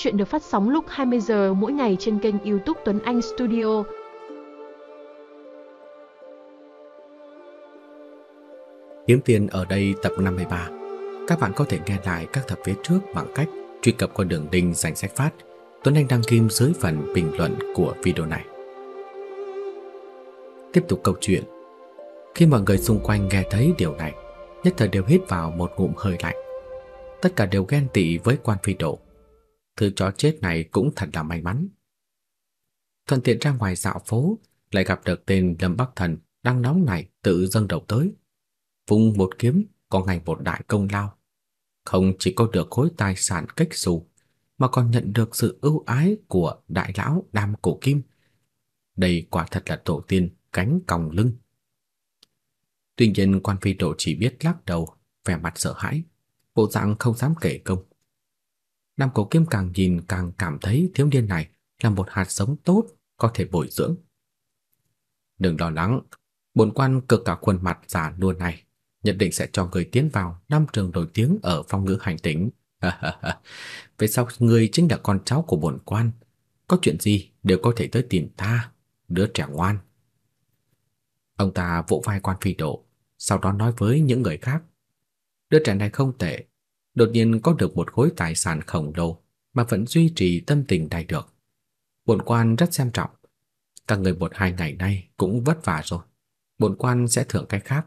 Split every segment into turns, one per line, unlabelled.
Chuyện được phát sóng lúc 20 giờ mỗi ngày trên kênh YouTube Tuấn Anh Studio.
Kiếm tiền ở đây tập 53. Các bạn có thể nghe lại các tập phía trước bằng cách truy cập qua đường link danh sách phát Tuấn Anh đăng kim dưới phần bình luận của video này. Tiếp tục câu chuyện. Khi mọi người xung quanh nghe thấy điều này, nhất thời đều hít vào một ngụm hơi lạnh. Tất cả đều ghen tị với quan phi độ. Thứ chó chết này cũng thật là may mắn. Thuận tiện ra ngoài dạo phố, lại gặp được tên Lâm Bắc Thần đang nóng này tự dâng đầu tới. Vùng một kiếm có ngày một đại công lao. Không chỉ có được khối tài sản cách xù, mà còn nhận được sự ưu ái của đại lão Đam Cổ Kim. Đây quả thật là tổ tiên cánh còng lưng. Tuy nhiên quan phi độ chỉ biết lắc đầu, vẻ mặt sợ hãi, bộ dạng không dám kể công. Nam Cổ Kim càng nhìn càng cảm thấy thiếu niên này là một hạt giống tốt có thể bồi dưỡng. Đừng lo lắng, bổn quan cực cả khuôn mặt giả nua này, nhất định sẽ cho người tiến vào năm trường nổi tiếng ở phong ngữ hành tỉnh. Về sau người chính là con cháu của bổn quan, có chuyện gì đều có thể tới tìm ta, đứa trẻ ngoan. Ông ta vỗ vai quan phi độ, sau đó nói với những người khác. Đứa trẻ này không tệ, đột nhiên có được một khối tài sản khổng lồ mà vẫn duy trì tâm tình đại được. Bổn quan rất xem trọng. Các người một hai ngày nay cũng vất vả rồi. Bổn quan sẽ thưởng cái khác,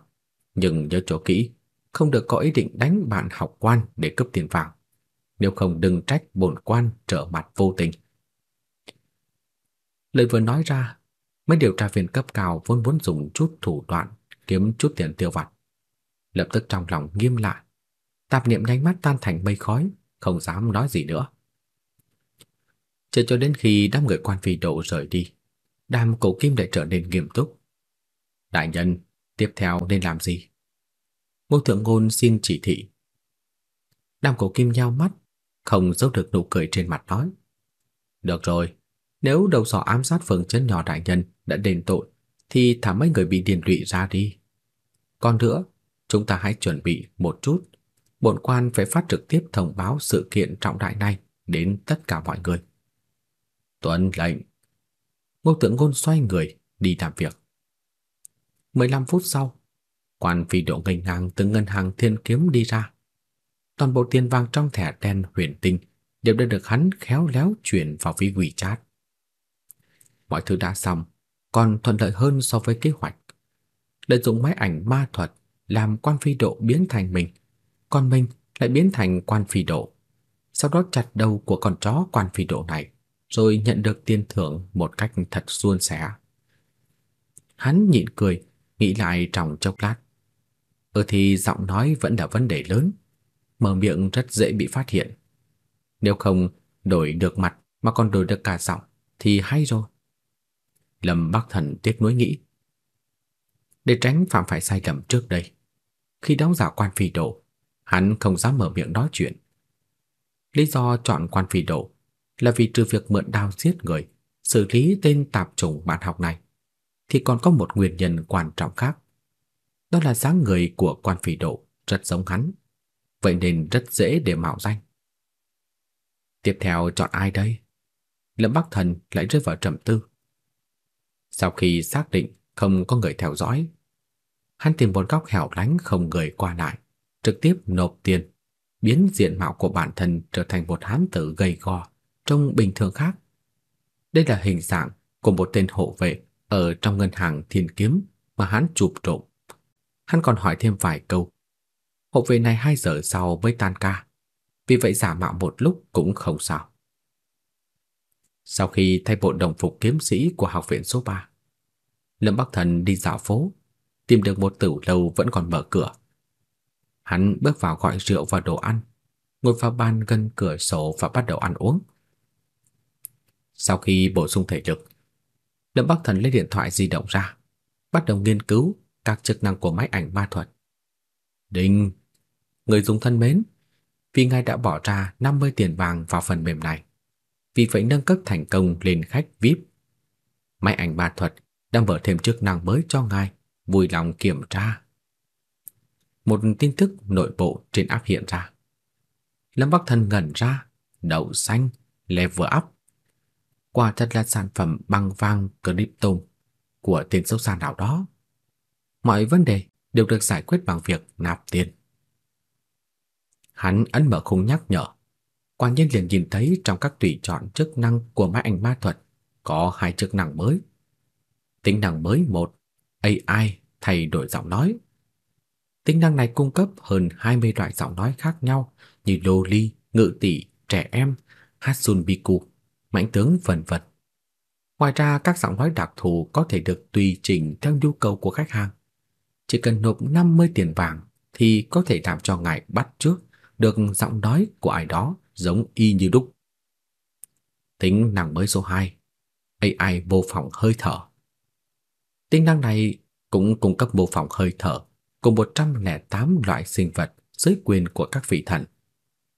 nhưng nhớ chỗ kỹ, không được có ý định đánh bạn học quan để cướp tiền vàng. Nếu không đừng trách bổn quan trở mặt vô tình. Lời vừa nói ra, mấy điều tra viên cấp cao vốn muốn dùng chút thủ đoạn kiếm chút tiền tiêu vặt. Lập tức trong lòng nghiêm lại, tạp niệm nhanh mắt tan thành mây khói, không dám nói gì nữa. Chờ cho đến khi đám người quan phi độ rời đi, đàm cổ kim lại trở nên nghiêm túc. Đại nhân, tiếp theo nên làm gì? Ngô thượng ngôn xin chỉ thị. Đàm cổ kim nhao mắt, không giấu được nụ cười trên mặt nói. Được rồi, nếu đầu sỏ ám sát phường chân nhỏ đại nhân đã đền tội, thì thả mấy người bị điền lụy ra đi. Còn nữa, chúng ta hãy chuẩn bị một chút. Bổn quan phải phát trực tiếp thông báo sự kiện trọng đại này đến tất cả mọi người. Tuân lệnh. Ngô Tượng Ngôn xoay người đi làm việc. 15 phút sau, quan phi độ ngành ngang từ ngân hàng thiên kiếm đi ra. Toàn bộ tiền vàng trong thẻ đen huyền tinh đều đã được hắn khéo léo chuyển vào ví WeChat. Mọi thứ đã xong, còn thuận lợi hơn so với kế hoạch. Lợi dụng máy ảnh ma thuật làm quan phi độ biến thành mình, con mình lại biến thành quan phi độ. Sau đó chặt đầu của con chó quan phi độ này, rồi nhận được tiền thưởng một cách thật suôn sẻ. Hắn nhịn cười, nghĩ lại trong chốc lát. Ừ thì giọng nói vẫn là vấn đề lớn, mở miệng rất dễ bị phát hiện. Nếu không đổi được mặt mà còn đổi được cả giọng thì hay rồi. Lâm Bắc Thần tiếc nuối nghĩ. Để tránh phạm phải sai lầm trước đây, khi đóng giả quan phi độ, hắn không dám mở miệng nói chuyện. Lý do chọn quan phi độ là vì trừ việc mượn đao giết người, xử lý tên tạp chủng bạn học này, thì còn có một nguyên nhân quan trọng khác. Đó là dáng người của quan phi độ rất giống hắn, vậy nên rất dễ để mạo danh. Tiếp theo chọn ai đây? Lâm Bắc Thần lại rơi vào trầm tư. Sau khi xác định không có người theo dõi, hắn tìm một góc hẻo lánh không người qua lại, trực tiếp nộp tiền, biến diện mạo của bản thân trở thành một hán tử gầy gò, trông bình thường khác. Đây là hình dạng của một tên hộ vệ ở trong ngân hàng Thiên Kiếm mà hắn chụp trộm. Hắn còn hỏi thêm vài câu. Hộ vệ này 2 giờ sau mới tan ca, vì vậy giả mạo một lúc cũng không sao. Sau khi thay bộ đồng phục kiếm sĩ của học viện số 3, Lâm Bắc Thần đi dạo phố, tìm được một tử lâu vẫn còn mở cửa. Hắn bước vào gọi rượu và đồ ăn, ngồi vào bàn gần cửa sổ và bắt đầu ăn uống. Sau khi bổ sung thể lực, Lâm Bắc Thần lấy điện thoại di động ra, bắt đầu nghiên cứu các chức năng của máy ảnh ma thuật. Đinh, người dùng thân mến, vì ngài đã bỏ ra 50 tiền vàng vào phần mềm này vì vậy nâng cấp thành công lên khách VIP. Máy ảnh ma thuật đang mở thêm chức năng mới cho ngài, vui lòng kiểm tra. Một tin tức nội bộ trên app hiện ra. Lâm Bắc Thần ngẩn ra, đậu xanh, level up. Quả thật là sản phẩm băng vang crypto của tiền sâu sàn nào đó. Mọi vấn đề đều được giải quyết bằng việc nạp tiền. Hắn ấn mở khung nhắc nhở. Quả nhiên liền nhìn thấy trong các tùy chọn chức năng của máy ảnh ma thuật có hai chức năng mới. Tính năng mới một, AI thay đổi giọng nói. Tính năng này cung cấp hơn 20 loại giọng nói khác nhau như loli, ngự tỷ, trẻ em, Hatsunbiku, mãnh tướng vân vân. Ngoài ra các giọng nói đặc thù có thể được tùy chỉnh theo nhu cầu của khách hàng. Chỉ cần nộp 50 tiền vàng thì có thể làm cho ngài bắt trước được giọng nói của ai đó giống y như đúc. Tính năng mới số 2, AI mô phỏng hơi thở. Tính năng này cũng cung cấp mô phỏng hơi thở của 108 loại sinh vật dưới quyền của các vị thần.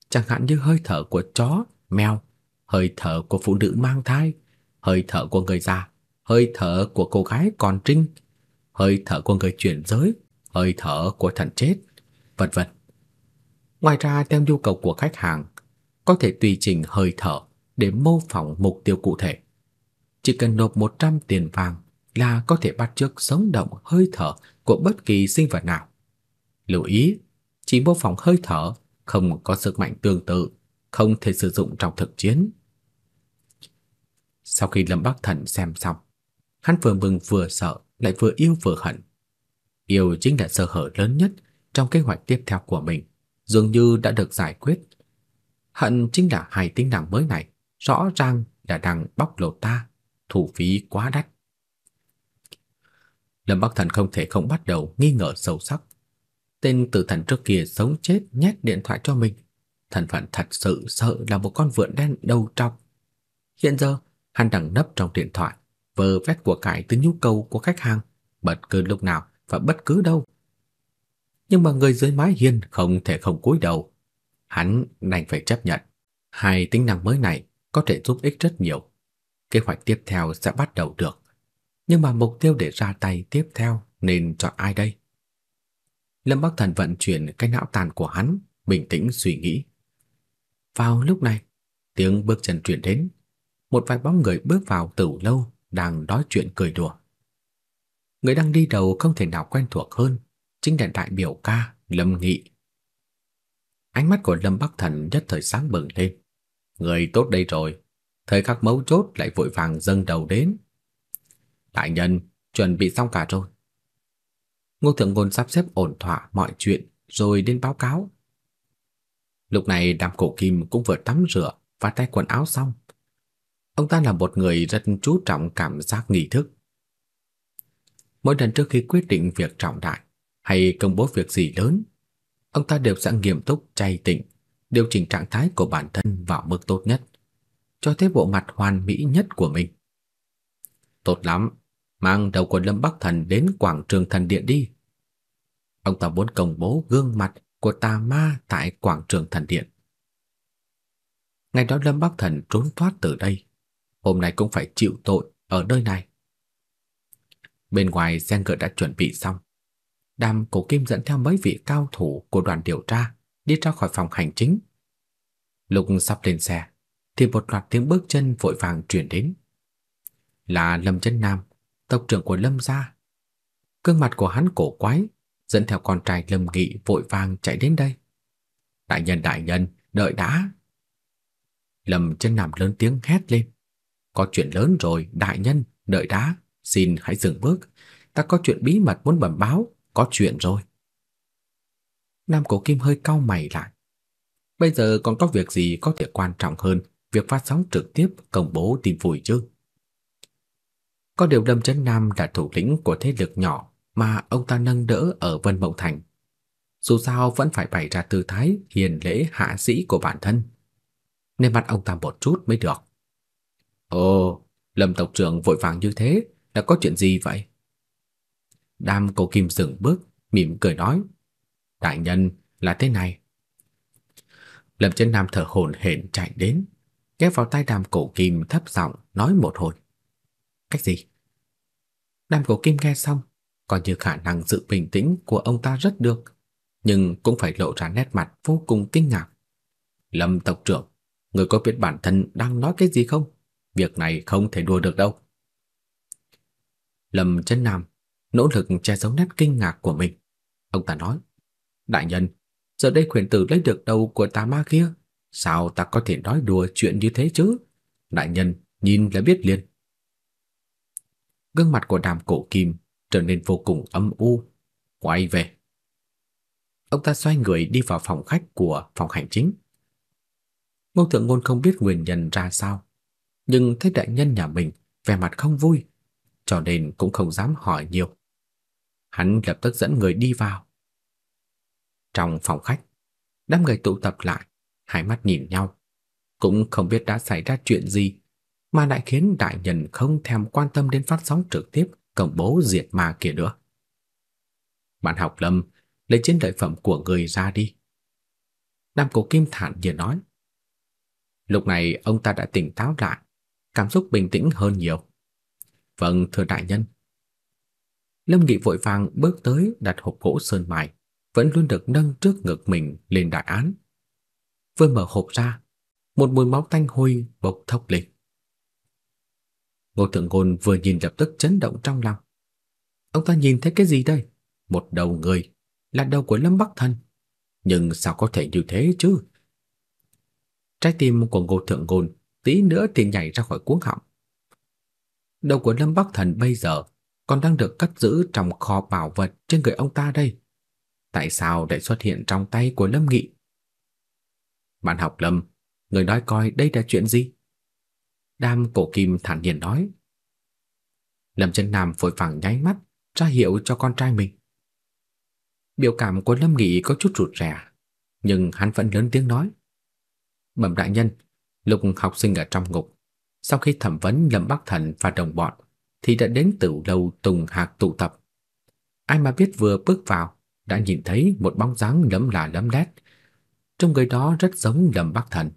Chẳng hạn như hơi thở của chó, mèo, hơi thở của phụ nữ mang thai, hơi thở của người già, hơi thở của cô gái còn trinh, hơi thở của người chuyển giới, hơi thở của thần chết, vân vân. Ngoài ra theo nhu cầu của khách hàng, có thể tùy chỉnh hơi thở để mô phỏng mục tiêu cụ thể. Chỉ cần nộp 100 tiền vàng là có thể bắt chước sống động hơi thở của bất kỳ sinh vật nào. Lưu ý, chỉ mô phỏng hơi thở không có sức mạnh tương tự, không thể sử dụng trong thực chiến. Sau khi Lâm Bắc Thần xem xong, hắn vừa mừng vừa sợ, lại vừa yêu vừa hận. Yêu chính là sơ hở lớn nhất trong kế hoạch tiếp theo của mình, dường như đã được giải quyết. Hận chính là hai tính năng mới này, rõ ràng là đang bóc lột ta, thủ phí quá đắt. Lâm Bắc Thần không thể không bắt đầu nghi ngờ sâu sắc. Tên tử thần trước kia sống chết nhét điện thoại cho mình, thân phận thật sự sợ là một con vượn đen đầu trọc. Hiện giờ, hắn đang nấp trong điện thoại, vờ vét của cải từ nhu cầu của khách hàng, bất cứ lúc nào và bất cứ đâu. Nhưng mà người dưới mái hiên không thể không cúi đầu. Hắn đành phải chấp nhận. Hai tính năng mới này có thể giúp ích rất nhiều. Kế hoạch tiếp theo sẽ bắt đầu được. Nhưng mà mục tiêu để ra tay tiếp theo nên chọn ai đây? Lâm Bắc Thần vận chuyển cái não tàn của hắn, bình tĩnh suy nghĩ. Vào lúc này, tiếng bước chân truyền đến, một vài bóng người bước vào tử lâu đang nói chuyện cười đùa. Người đang đi đầu không thể nào quen thuộc hơn, chính là đại biểu ca Lâm Nghị. Ánh mắt của Lâm Bắc Thần nhất thời sáng bừng lên. Người tốt đây rồi, thời khắc mấu chốt lại vội vàng dâng đầu đến. Đại nhân, chuẩn bị xong cả rồi. Ngô Thượng Ngôn sắp xếp ổn thỏa mọi chuyện rồi đến báo cáo. Lúc này Đàm Cổ Kim cũng vừa tắm rửa và thay quần áo xong. Ông ta là một người rất chú trọng cảm giác nghi thức. Mỗi lần trước khi quyết định việc trọng đại hay công bố việc gì lớn, ông ta đều sẽ nghiêm túc chay tịnh, điều chỉnh trạng thái của bản thân vào mức tốt nhất, cho thấy bộ mặt hoàn mỹ nhất của mình. Tốt lắm, mang đầu của Lâm Bắc Thần đến quảng trường thần điện đi. Ông ta muốn công bố gương mặt của tà ma tại quảng trường thần điện. Ngày đó Lâm Bắc Thần trốn thoát từ đây, hôm nay cũng phải chịu tội ở nơi này. Bên ngoài xe ngựa đã chuẩn bị xong. Đàm Cổ Kim dẫn theo mấy vị cao thủ của đoàn điều tra đi ra khỏi phòng hành chính. Lúc sắp lên xe, thì một loạt tiếng bước chân vội vàng truyền đến. Là Lâm Chân Nam, tộc trưởng của Lâm gia. Cương mặt của hắn cổ quái, dẫn theo con trai Lâm Nghị vội vàng chạy đến đây. Đại nhân đại nhân, đợi đã. Lâm Chân Nam lớn tiếng hét lên. Có chuyện lớn rồi, đại nhân, đợi đã, xin hãy dừng bước, ta có chuyện bí mật muốn bẩm báo, có chuyện rồi. Nam Cổ Kim hơi cau mày lại. Bây giờ còn có việc gì có thể quan trọng hơn việc phát sóng trực tiếp công bố tin vui chứ? Có điều Lâm Chấn Nam là thủ lĩnh của thế lực nhỏ mà ông ta nâng đỡ ở Vân Mộng Thành. Dù sao vẫn phải bày ra tư thái hiền lễ hạ sĩ của bản thân. Nên mặt ông ta một chút mới được. Ồ, Lâm tộc trưởng vội vàng như thế là có chuyện gì vậy? Đàm Cổ Kim dừng bước, mỉm cười nói: "Đại nhân, là thế này." Lâm Chân Nam thở hổn hển chạy đến, ghé vào tai Đàm Cổ Kim thấp giọng nói một hồi. "Cách gì?" Nam Cổ Kim nghe xong, coi như khả năng giữ bình tĩnh của ông ta rất được, nhưng cũng phải lộ ra nét mặt vô cùng kinh ngạc. "Lâm tộc trưởng, Người có biết bản thân đang nói cái gì không? Việc này không thể đùa được đâu. Lâm Chân Nam nỗ lực che giấu nét kinh ngạc của mình. Ông ta nói: "Đại nhân, giờ đây khuyển tử lấy được đầu của tà ma kia, sao ta có thể nói đùa chuyện như thế chứ? Đại nhân, nhìn là biết liền." Gương mặt của Đàm Cổ Kim trở nên vô cùng âm u, quay về. Ông ta xoay người đi vào phòng khách của phòng hành chính. Ngô Thượng Ngôn không biết nguyên nhân ra sao, nhưng thấy đại nhân nhà mình vẻ mặt không vui, cho nên cũng không dám hỏi nhiều. Hắn lập tức dẫn người đi vào. Trong phòng khách, đám người tụ tập lại, hai mắt nhìn nhau, cũng không biết đã xảy ra chuyện gì mà lại khiến đại nhân không thèm quan tâm đến phát sóng trực tiếp công bố diệt ma kia nữa. Bạn học Lâm, lấy chiến lợi phẩm của người ra đi. Nam Cổ Kim thản nhiên nói. Lúc này ông ta đã tỉnh táo lại, cảm xúc bình tĩnh hơn nhiều. Vâng, thưa đại nhân. Lâm Nghị vội vàng bước tới đặt hộp gỗ sơn mài, vẫn luôn được nâng trước ngực mình lên đại án. Vừa mở hộp ra, một mùi máu tanh hôi bốc thốc lên. Ngô Thượng Ngôn vừa nhìn lập tức chấn động trong lòng. Ông ta nhìn thấy cái gì đây? Một đầu người, là đầu của Lâm Bắc Thần. Nhưng sao có thể như thế chứ? Trái tim của Ngô Thượng Ngôn tí nữa thì nhảy ra khỏi cuống họng. Đầu của Lâm Bắc Thần bây giờ còn đang được cất giữ trong kho bảo vật trên người ông ta đây. Tại sao lại xuất hiện trong tay của Lâm Nghị? Bạn học Lâm, người nói coi đây là chuyện gì? Đam cổ kim thản nhiên nói. Lâm Chân Nam vội vàng nháy mắt ra hiệu cho con trai mình. Biểu cảm của Lâm Nghị có chút rụt rè, nhưng hắn vẫn lớn tiếng nói: "Bẩm đại nhân, lục học sinh ở trong ngục, sau khi thẩm vấn Lâm Bắc Thần và đồng bọn thì đã đến từ lâu Tùng Hạc tụ tập. Ai mà biết vừa bước vào đã nhìn thấy một bóng dáng lấm là lấm lét, trong người đó rất giống Lâm Bắc Thần.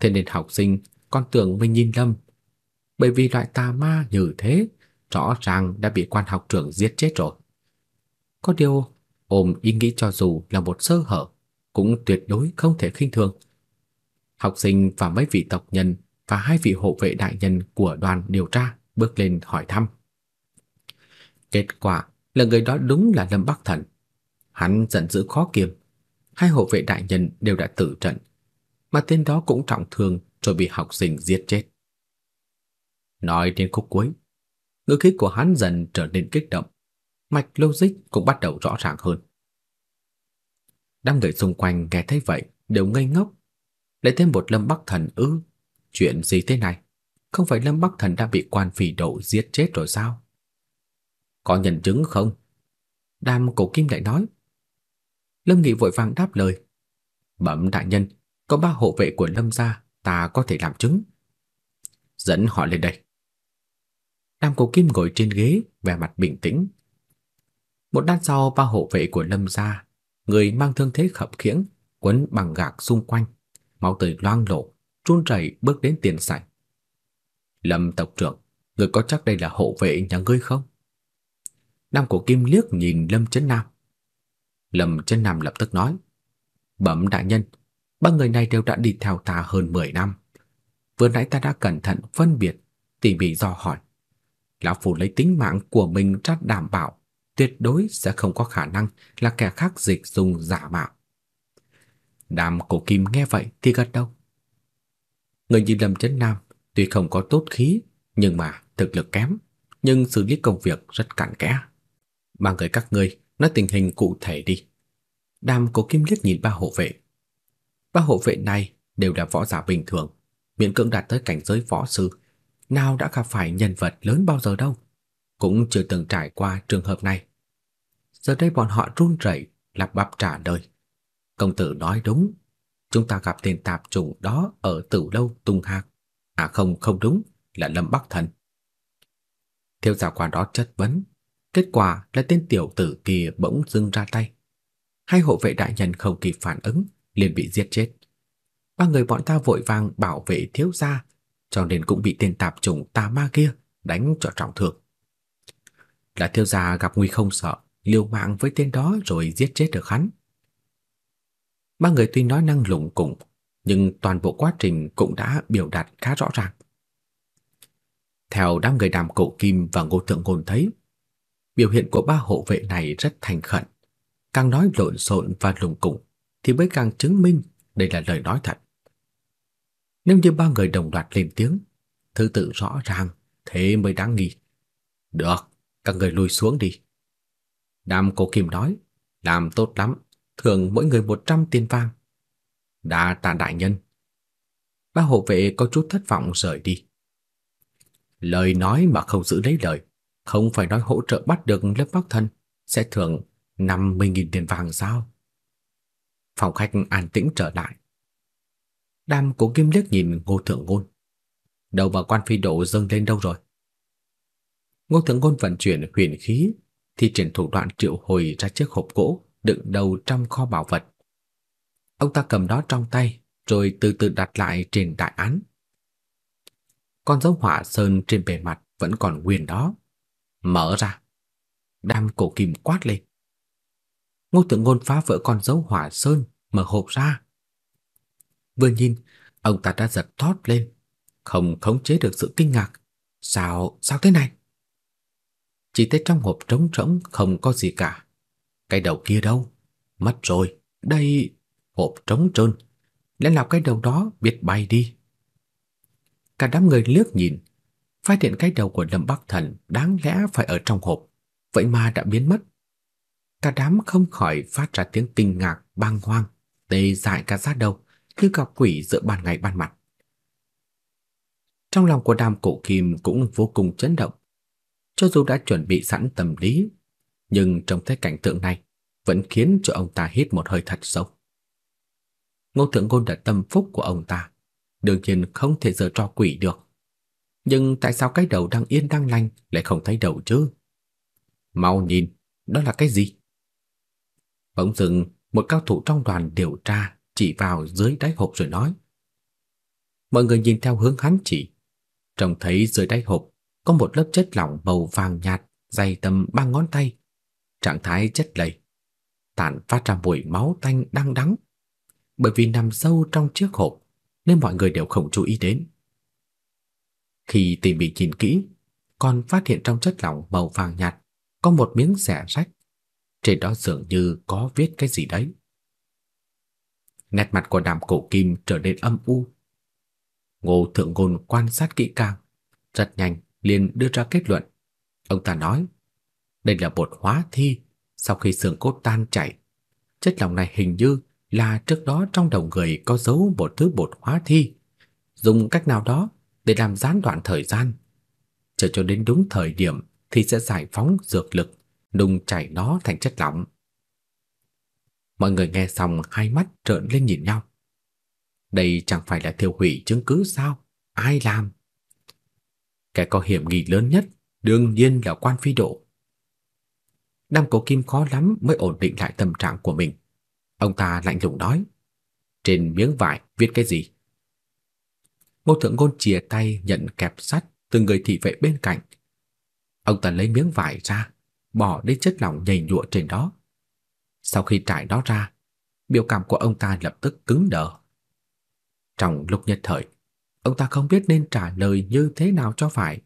Thế nên học sinh còn tưởng mình nhìn lầm. Bởi vì loại tà ma như thế rõ ràng đã bị quan học trưởng giết chết rồi. Có điều, ôm ý nghĩ cho dù là một sơ hở, cũng tuyệt đối không thể khinh thường. Học sinh và mấy vị tộc nhân và hai vị hộ vệ đại nhân của đoàn điều tra bước lên hỏi thăm. Kết quả là người đó đúng là Lâm Bắc Thần. Hắn giận dữ khó kiềm, hai hộ vệ đại nhân đều đã tử trận, mà tên đó cũng trọng thương rồi bị học sinh giết chết. Nói đến khúc cuối, ngữ khí của hắn dần trở nên kích động, mạch logic cũng bắt đầu rõ ràng hơn. Đám người xung quanh nghe thấy vậy đều ngây ngốc, lại thêm một Lâm Bắc Thần ư? Chuyện gì thế này? Không phải Lâm Bắc Thần đã bị quan phỉ độ giết chết rồi sao? Có nhân chứng không? Đàm Cổ Kim lại nói. Lâm Nghị vội vàng đáp lời. Bẩm đại nhân, có ba hộ vệ của Lâm gia ta có thể làm chứng. Dẫn họ lên đây. Nam Cổ Kim ngồi trên ghế, vẻ mặt bình tĩnh. Một đan sau ba hộ vệ của Lâm gia, người mang thương thế khập khiễng, quấn bằng gạc xung quanh, máu tươi loang lổ, run rẩy bước đến tiền sảnh. Lâm tộc trưởng, người có chắc đây là hộ vệ nhà ngươi không? Nam Cổ Kim liếc nhìn Lâm Chấn Nam. Lâm Chấn Nam lập tức nói: "Bẩm đại nhân, ba người này đều đã đi theo ta hơn 10 năm. Vừa nãy ta đã cẩn thận phân biệt, tỉ mỉ do hỏi. Lão Phu lấy tính mạng của mình ra đảm bảo, tuyệt đối sẽ không có khả năng là kẻ khác dịch dùng giả mạo. Đàm cổ kim nghe vậy thì gật đầu. Người như Lâm Chấn Nam tuy không có tốt khí, nhưng mà thực lực kém, nhưng xử lý công việc rất cặn kẽ. Ba người các ngươi nói tình hình cụ thể đi. Đàm cổ kim liếc nhìn ba hộ vệ, Ba hộ vệ này đều là võ giả bình thường, miễn cưỡng đạt tới cảnh giới võ sư, nào đã gặp phải nhân vật lớn bao giờ đâu, cũng chưa từng trải qua trường hợp này. Giờ đây bọn họ run rẩy, lắp bắp trả lời. Công tử nói đúng, chúng ta gặp tên tạp chủng đó ở Tử lâu Tung Hạc. À không, không đúng, là Lâm Bắc Thần. Thiếu gia quan đó chất vấn, kết quả là tên tiểu tử kia bỗng dưng ra tay. Hai hộ vệ đại nhân không kịp phản ứng, liền bị giết chết. Ba người bọn ta vội vàng bảo vệ thiếu gia, cho nên cũng bị tên tạp chủng tà ma kia đánh cho trọng thương. Là thiếu gia gặp nguy không sợ, liều mạng với tên đó rồi giết chết được hắn. Ba người tuy nói năng lủng củng, nhưng toàn bộ quá trình cũng đã biểu đạt khá rõ ràng. Theo đám người đàm cổ kim và ngô thượng ngôn thấy, biểu hiện của ba hộ vệ này rất thành khẩn, càng nói lộn xộn và lùng củng thì mới càng chứng minh đây là lời nói thật. Nếu như ba người đồng loạt lên tiếng, thứ tự rõ ràng, thế mới đáng nghi. Được, các người lùi xuống đi. Đàm Cổ Kim nói, làm tốt lắm, thưởng mỗi người 100 tiền vàng. Đa tạ đại nhân. Ba hộ vệ có chút thất vọng rời đi. Lời nói mà không giữ lấy lời, không phải nói hỗ trợ bắt được Lâm Bắc Thần sẽ thưởng 50.000 tiền vàng sao? Phòng khách an tĩnh trở lại. Đam Cố Kim liếc nhìn Ngô Thượng Ngôn. Đầu và quan phi độ dâng lên đâu rồi? Ngô Thượng Ngôn vận chuyển huyền khí, thì triển thủ đoạn triệu hồi ra chiếc hộp gỗ đựng đầu trong kho bảo vật. Ông ta cầm đó trong tay, rồi từ từ đặt lại trên đại án. Con dấu hỏa sơn trên bề mặt vẫn còn nguyên đó. Mở ra. Đam cổ kim quát lên. Ngô Tượng Ngôn phá vỡ con dấu hỏa sơn, mở hộp ra. Vừa nhìn, ông ta đã giật thót lên, không khống chế được sự kinh ngạc. Sao, sao thế này? Chỉ thấy trong hộp trống rỗng không có gì cả. Cái đầu kia đâu? Mất rồi. Đây, hộp trống trơn. Lẽ nào cái đầu đó biết bay đi? Cả đám người liếc nhìn, phát hiện cái đầu của Lâm Bắc Thần đáng lẽ phải ở trong hộp, vậy mà đã biến mất. Cả đám không khỏi phát ra tiếng kinh ngạc, bàng hoàng, tê dại cả da đầu, như gặp quỷ giữa ban ngày ban mặt. Trong lòng của Đàm Cổ Kim cũng vô cùng chấn động. Cho dù đã chuẩn bị sẵn tâm lý, nhưng trong thấy cảnh tượng này vẫn khiến cho ông ta hít một hơi thật sâu. Ngô Thượng Ngôn đã tâm phúc của ông ta, đương nhiên không thể giở trò quỷ được. Nhưng tại sao cái đầu đang yên đang lành lại không thấy đầu chứ? Mau nhìn, đó là cái gì? Bỗng dưng, một cao thủ trong đoàn điều tra chỉ vào dưới đáy hộp rồi nói. Mọi người nhìn theo hướng hắn chỉ, trông thấy dưới đáy hộp có một lớp chất lỏng màu vàng nhạt dày tầm ba ngón tay, trạng thái chất lầy, tản phát ra mùi máu tanh đắng đắng. Bởi vì nằm sâu trong chiếc hộp nên mọi người đều không chú ý đến. Khi tỉ mỉ nhìn kỹ, còn phát hiện trong chất lỏng màu vàng nhạt có một miếng xẻ rách, trên đó dường như có viết cái gì đấy. Nét mặt của Đàm Cổ Kim trở nên âm u. Ngô Thượng Ngôn quan sát kỹ càng, rất nhanh liền đưa ra kết luận. Ông ta nói, đây là bột hóa thi, sau khi xương cốt tan chảy. Chất lỏng này hình như là trước đó trong đầu người có giấu một thứ bột hóa thi, dùng cách nào đó để làm gián đoạn thời gian. Chờ cho đến đúng thời điểm thì sẽ giải phóng dược lực, nung chảy nó thành chất lỏng. Mọi người nghe xong hai mắt trợn lên nhìn nhau. Đây chẳng phải là thiêu hủy chứng cứ sao? Ai làm? Kẻ có hiểm nghi lớn nhất đương nhiên là quan phi độ. Đam Cổ Kim khó lắm mới ổn định lại tâm trạng của mình. Ông ta lạnh lùng nói, trên miếng vải viết cái gì? Ngô Thượng Ngôn chìa tay nhận kẹp sắt từ người thị vệ bên cạnh. Ông ta lấy miếng vải ra, bỏ đi chất lỏng nhầy nhụa trên đó. Sau khi trải đó ra, biểu cảm của ông ta lập tức cứng đờ. Trong lúc nhất thời, ông ta không biết nên trả lời như thế nào cho phải.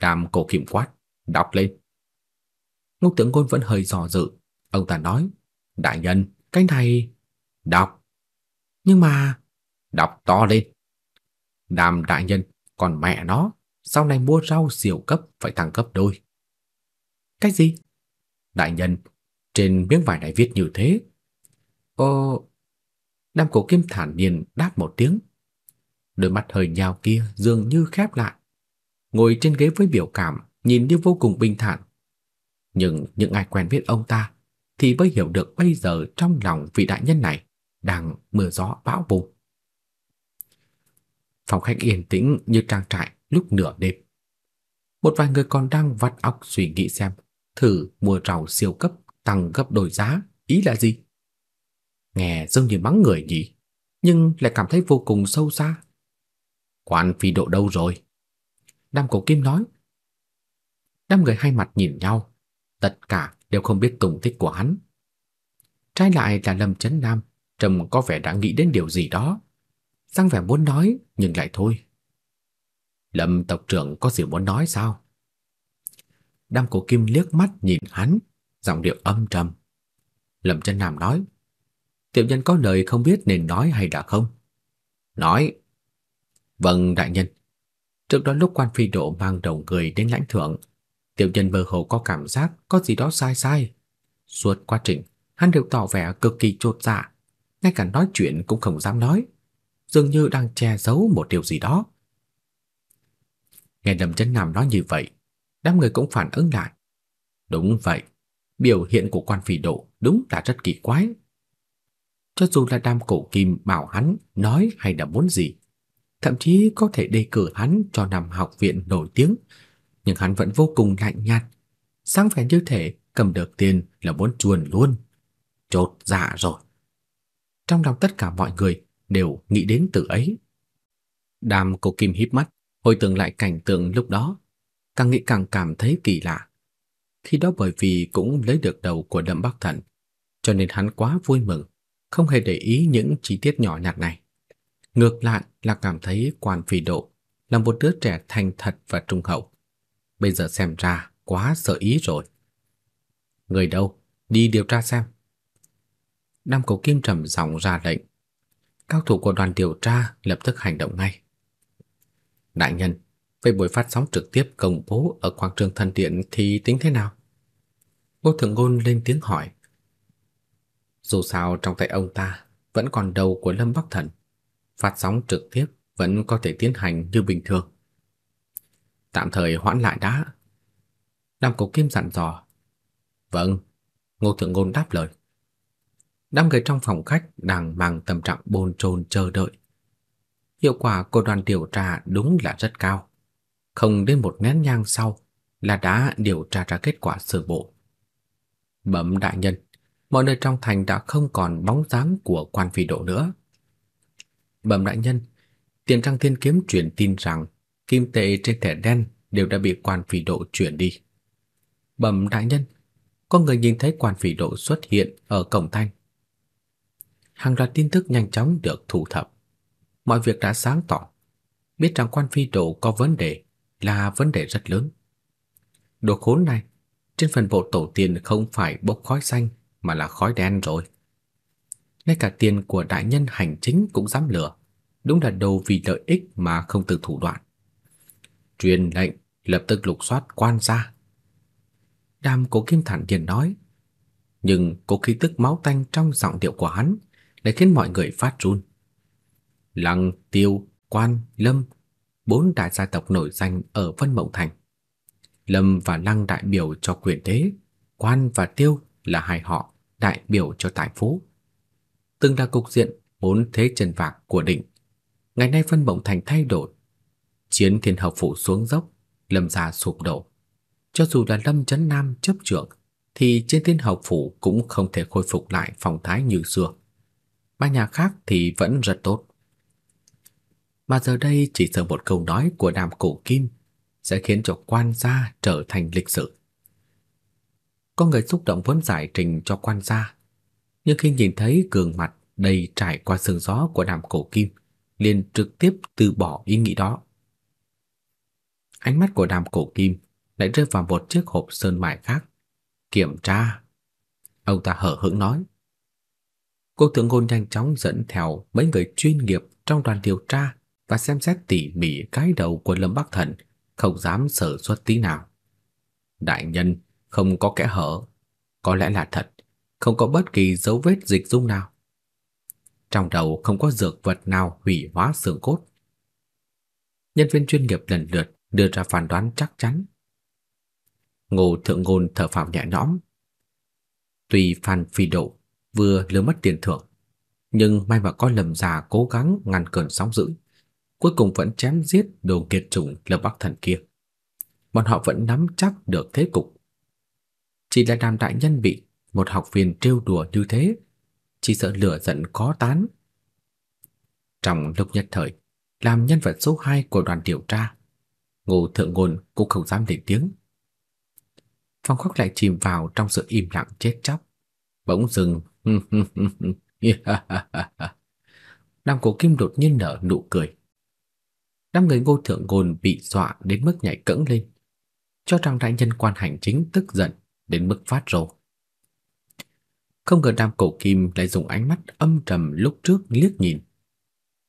Đàm cổ kiểm quát, đọc lên. Ngô Tưởng Ngôn vẫn hơi dò dự, ông ta nói, đại nhân, cái này đọc. Nhưng mà đọc to lên. Đàm đại nhân, còn mẹ nó, sau này mua rau siêu cấp phải thăng cấp đôi. Cái gì? Đại nhân, trên miếng vải này viết như thế. Ồ, Nam Cổ Kim thản nhiên đáp một tiếng. Đôi mắt hơi nhào kia dường như khép lại. Ngồi trên ghế với biểu cảm, nhìn như vô cùng bình thản. Nhưng những ai quen biết ông ta thì mới hiểu được bây giờ trong lòng vị đại nhân này đang mưa gió bão bùng. Phòng khách yên tĩnh như trang trại lúc nửa đêm. Một vài người còn đang vắt óc suy nghĩ xem thử mua rau siêu cấp tăng gấp đôi giá, ý là gì? Nghe giống như mắng người nhỉ, nhưng lại cảm thấy vô cùng sâu xa. Quan phi độ đâu rồi? Nam Cổ Kim nói. Năm người hai mặt nhìn nhau, tất cả đều không biết tung tích của hắn. Trái lại là Lâm Chấn Nam trông có vẻ đã nghĩ đến điều gì đó, Giang vẻ muốn nói nhưng lại thôi. Lâm tộc trưởng có gì muốn nói sao? Đam Cổ Kim liếc mắt nhìn hắn, giọng điệu âm trầm. Lâm Chân Nam nói: "Tiểu nhân có lời không biết nên nói hay đã không?" "Nói." "Vâng đại nhân." Trước đó lúc quan phi độ mang đầu người đến lãnh thượng, tiểu nhân mơ hồ có cảm giác có gì đó sai sai. Suốt quá trình, hắn đều tỏ vẻ cực kỳ chột dạ, ngay cả nói chuyện cũng không dám nói, dường như đang che giấu một điều gì đó. Nghe Lâm Chân Nam nói như vậy, đám người cũng phản ứng lại. Đúng vậy, biểu hiện của quan phỉ độ đúng là rất kỳ quái. Cho dù là Đam Cổ Kim bảo hắn nói hay là muốn gì, thậm chí có thể đề cử hắn cho nằm học viện nổi tiếng, nhưng hắn vẫn vô cùng lạnh nhạt, sáng vẻ như thể cầm được tiền là muốn chuồn luôn. Chột dạ rồi. Trong lòng tất cả mọi người đều nghĩ đến từ ấy. Đàm Cổ Kim híp mắt, hồi tưởng lại cảnh tượng lúc đó, càng nghĩ càng cảm thấy kỳ lạ. Khi đó bởi vì cũng lấy được đầu của Đậm Bắc Thần, cho nên hắn quá vui mừng, không hề để ý những chi tiết nhỏ nhặt này. Ngược lại là cảm thấy Quan Phi Độ là một đứa trẻ thành thật và trung hậu. Bây giờ xem ra quá sợ ý rồi. Người đâu? Đi điều tra xem. Nam Cổ Kim trầm giọng ra lệnh. các thủ của đoàn điều tra lập tức hành động ngay. Đại nhân, về buổi phát sóng trực tiếp công bố ở quảng trường thần điện thì tính thế nào? Ngô Thượng Ngôn lên tiếng hỏi. Dù sao trong tay ông ta vẫn còn đầu của Lâm Bắc Thần, phát sóng trực tiếp vẫn có thể tiến hành như bình thường. Tạm thời hoãn lại đã. Nam Cổ Kim dặn dò. Vâng, Ngô Thượng Ngôn đáp lời. Năm người trong phòng khách đang mang tâm trạng bồn chồn chờ đợi. Hiệu quả của đoàn điều tra đúng là rất cao. Không đến một nén nhang sau là đã điều tra ra kết quả sơ bộ. Bẩm đại nhân, mọi nơi trong thành đã không còn bóng dáng của quan phi độ nữa. Bẩm đại nhân, Tiền Trang Thiên Kiếm truyền tin rằng kim tệ trên thẻ đen đều đã bị quan phi độ chuyển đi. Bẩm đại nhân, có người nhìn thấy quan phi độ xuất hiện ở cổng thành. Hàng loạt tin tức nhanh chóng được thu thập. Mọi việc đã sáng tỏ. Biết rằng quan phi độ có vấn đề là vấn đề rất lớn. Đồ khốn này, trên phần bộ tổ tiên không phải bốc khói xanh mà là khói đen rồi. Ngay cả tiền của đại nhân hành chính cũng dám lừa. Đúng là đầu vì lợi ích mà không từ thủ đoạn. Truyền lệnh lập tức lục soát quan gia. Đàm Cố Kim thản nhiên nói, nhưng cố khí tức máu tanh trong giọng điệu của hắn lại khiến mọi người phát run. Lăng, Tiêu, Quan, Lâm, bốn đại gia tộc nổi danh ở Vân Mộng Thành. Lâm và Lăng đại biểu cho quyền thế, Quan và Tiêu là hai họ đại biểu cho tài phú. Từng là cục diện bốn thế chân vạc của định. Ngày nay Vân Mộng Thành thay đổi, chiến thiên hợp phủ xuống dốc, Lâm gia sụp đổ. Cho dù là Lâm Chấn Nam chấp trưởng, thì trên thiên hợp phủ cũng không thể khôi phục lại phong thái như xưa. Ba nhà khác thì vẫn rất tốt. Mà giờ đây chỉ sợ một câu nói của Đàm Cổ Kim sẽ khiến cho quan gia trở thành lịch sử. Có người xúc động muốn giải trình cho quan gia, nhưng khi nhìn thấy gương mặt đầy trải qua sương gió của Đàm Cổ Kim, liền trực tiếp từ bỏ ý nghĩ đó. Ánh mắt của Đàm Cổ Kim lại rơi vào một chiếc hộp sơn mài khác. Kiểm tra. Ông ta hở hững nói. Cô tướng ngôn nhanh chóng dẫn theo mấy người chuyên nghiệp trong đoàn điều tra và xem xét tỉ mỉ cái đầu của Lâm Bắc Thần, không dám sở xuất tí nào. Đại nhân không có kẽ hở, có lẽ là thật, không có bất kỳ dấu vết dịch dung nào. Trong đầu không có dược vật nào hủy hóa xương cốt. Nhân viên chuyên nghiệp lần lượt đưa ra phán đoán chắc chắn. Ngô Thượng Ngôn thở phào nhẹ nhõm. Tuy Phan Phi Độ vừa lỡ mất tiền thưởng, nhưng may mà có Lâm già cố gắng ngăn cơn sóng dữ, cuối cùng vẫn chém giết đồ kiệt chủng Lâm Bắc Thần kia. Bọn họ vẫn nắm chắc được thế cục. Chỉ là Đàm đại nhân bị một học viên trêu đùa như thế, chỉ sợ lửa giận có tán. Trong lúc nhất thời, làm nhân vật số 2 của đoàn điều tra, Ngô Thượng Ngôn cũng không dám lên tiếng. Phong khóc lại chìm vào trong sự im lặng chết chóc. Bỗng dừng, Nam Cổ Kim đột nhiên nở nụ cười. Năm người Ngô Thượng Ngôn bị dọa đến mức nhảy cẫng lên, cho rằng đại nhân quan hành chính tức giận đến mức phát rồ. Không ngờ Nam Cổ Kim lại dùng ánh mắt âm trầm lúc trước liếc nhìn.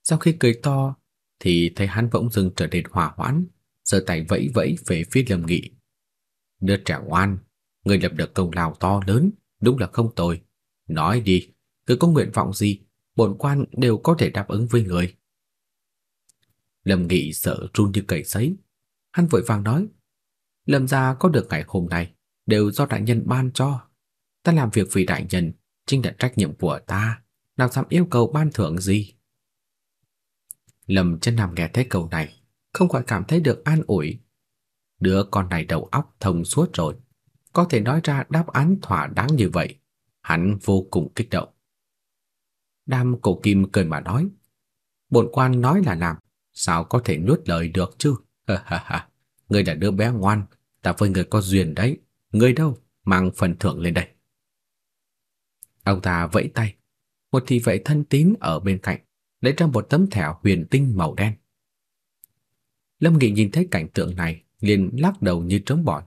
Sau khi cười to thì thấy hắn bỗng dưng trở nên hỏa hoãn, giơ tay vẫy vẫy về phía Lâm Nghị. Đứa trẻ ngoan, người lập được công lao to lớn, đúng là không tồi. Nói đi, cứ có nguyện vọng gì, bổn quan đều có thể đáp ứng với người. Lâm Nghị sợ run như cầy sấy, hắn vội vàng nói: "Lâm gia có được ngày hôm nay đều do đại nhân ban cho. Ta làm việc vì đại nhân chính là trách nhiệm của ta, nào dám yêu cầu ban thưởng gì?" Lâm Chân Nam nghe thấy câu này, không khỏi cảm thấy được an ủi. Đứa con này đầu óc thông suốt rồi, có thể nói ra đáp án thỏa đáng như vậy, hắn vô cùng kích động. Đam Cổ Kim cười mà nói, bổn quan nói là làm, sao có thể nuốt lời được chứ? Ha ha ha, ngươi là đứa bé ngoan, ta với người có duyên đấy, ngươi đâu, mang phần thưởng lên đây. Ông ta vẫy tay, một thị vệ thân tín ở bên cạnh lấy ra một tấm thẻ huyền tinh màu đen. Lâm Nghị nhìn thấy cảnh tượng này, liền lắc đầu như trống bỏi,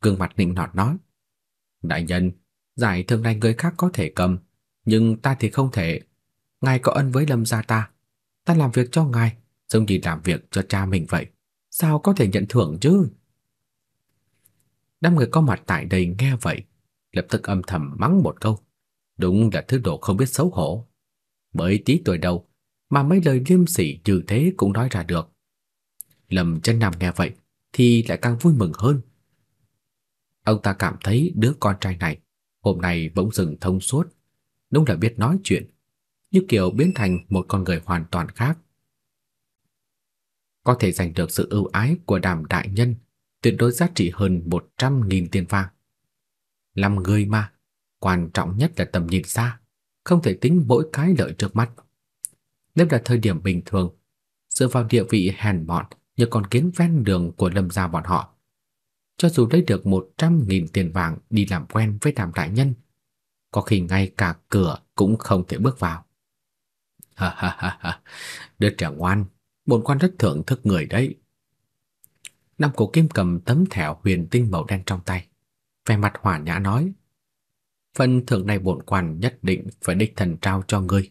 gương mặt nịnh nọt nói: "Đại nhân, giải thưởng này người khác có thể cầm, nhưng ta thì không thể. Ngài có ân với Lâm gia ta, ta làm việc cho ngài, giống như làm việc cho cha mình vậy, sao có thể nhận thưởng chứ?" Đám người có mặt tại đây nghe vậy, lập tức âm thầm mắng một câu, đúng là thứ đồ không biết xấu hổ. Bởi tí tuổi đầu mà mấy lời liêm sỉ như thế cũng nói ra được. Lâm Chân Nam nghe vậy thì lại càng vui mừng hơn. Ông ta cảm thấy đứa con trai này hôm nay bỗng dừng thông suốt, đúng là biết nói chuyện, như kiểu biến thành một con người hoàn toàn khác. Có thể giành được sự ưu ái của Đàm đại nhân, tuyệt đối giá trị hơn 100.000 tiền vàng. Làm người mà, quan trọng nhất là tầm nhìn xa, không thể tính mỗi cái lợi trước mắt. Nếu là thời điểm bình thường, dựa vào địa vị hèn mọn như con kiến ven đường của Lâm gia bọn họ, cho dù lấy được 100.000 tiền vàng đi làm quen với Đàm đại nhân, có khi ngay cả cửa cũng không thể bước vào. Ha ha ha ha, đứa trẻ ngoan, bổn quan rất thưởng thức người đấy. Nam Cổ Kim cầm tấm thẻ huyền tinh màu đen trong tay, vẻ mặt hòa nhã nói: "Phần thưởng này bổn quan nhất định phải đích thần trao cho ngươi.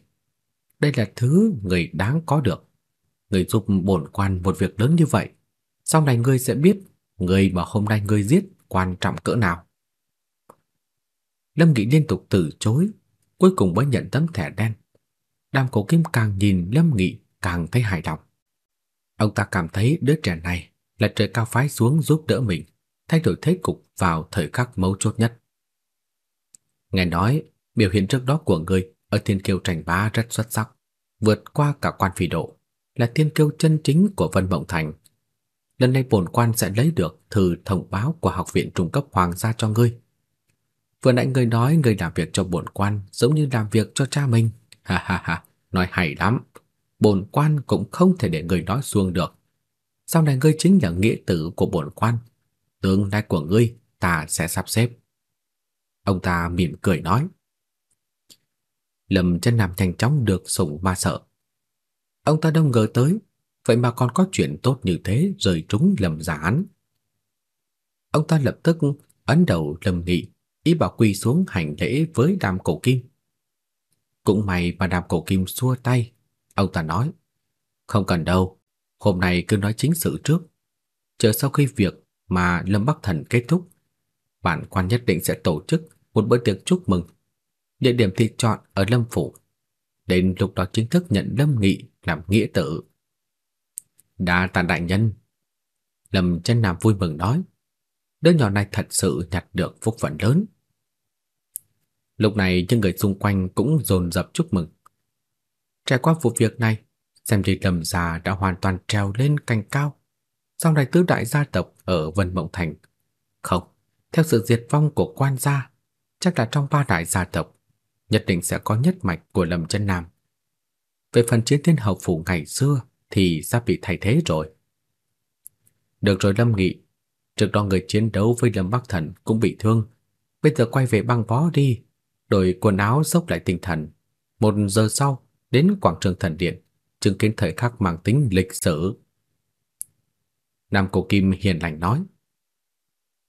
Đây là thứ người đáng có được. Người giúp bổn quan một việc lớn như vậy, sau này ngươi sẽ biết người mà hôm nay ngươi giết quan trọng cỡ nào. Lâm Nghị liên tục từ chối, cuối cùng mới nhận tấm thẻ đen. Đàm Cổ Kim càng nhìn Lâm Nghị càng thấy hài lòng. Ông ta cảm thấy đứa trẻ này là trời cao phái xuống giúp đỡ mình, thay đổi thế cục vào thời khắc mấu chốt nhất. Nghe nói, biểu hiện trước đó của ngươi ở Thiên Kiêu Trành Bá rất xuất sắc, vượt qua cả quan phỉ độ, là thiên kiêu chân chính của Vân Mộng Thành. Lần này bổn quan sẽ lấy được thư thông báo của học viện trung cấp hoàng gia cho ngươi. Vừa nãy ngươi nói ngươi làm việc cho bổn quan giống như làm việc cho cha mình. Ha ha ha, nói hay lắm. Bổn quan cũng không thể để ngươi nói xuông được. Sau này ngươi chính là nghĩa tử của bổn quan, tương lai của ngươi ta sẽ sắp xếp. Ông ta mỉm cười nói. Lâm Chân Nam nhanh chóng được sủng mà sợ. Ông ta đâu ngờ tới, vậy mà còn có chuyện tốt như thế rời trúng Lâm Giản. Ông ta lập tức ấn đầu Lâm Nghị, ý bảo quỳ xuống hành lễ với Đàm Cổ Kim. Cũng may mà Đàm Cổ Kim xua tay, ông ta nói: "Không cần đâu, hôm nay cứ nói chính sự trước, chờ sau khi việc mà Lâm Bắc Thần kết thúc, bản quan nhất định sẽ tổ chức một bữa tiệc chúc mừng Địa điểm thì chọn ở Lâm phủ. Đến lúc đó chính thức nhận Lâm Nghị làm nghĩa tử. Đa tạ đại nhân. Lâm Chân Nam vui mừng nói, đứa nhỏ này thật sự nhặt được phúc phận lớn. Lúc này những người xung quanh cũng dồn dập chúc mừng. Trải qua vụ việc này, xem như Lâm gia đã hoàn toàn treo lên cành cao. Sau này tứ đại gia tộc ở Vân Mộng Thành, không, theo sự diệt vong của quan gia, chắc là trong ba đại gia tộc, nhất định sẽ có nhất mạch của Lâm Chân Nam. Về phần chiến thiên hậu phủ ngày xưa thì sắp bị thay thế rồi. Được rồi Lâm Nghị, trước đó người chiến đấu với Lâm Bắc Thần cũng bị thương, bây giờ quay về băng bó đi, đổi quần áo dốc lại tinh thần. Một giờ sau, đến quảng trường thần điện, chứng kiến thời khắc mang tính lịch sử. Nam Cổ Kim hiền lành nói: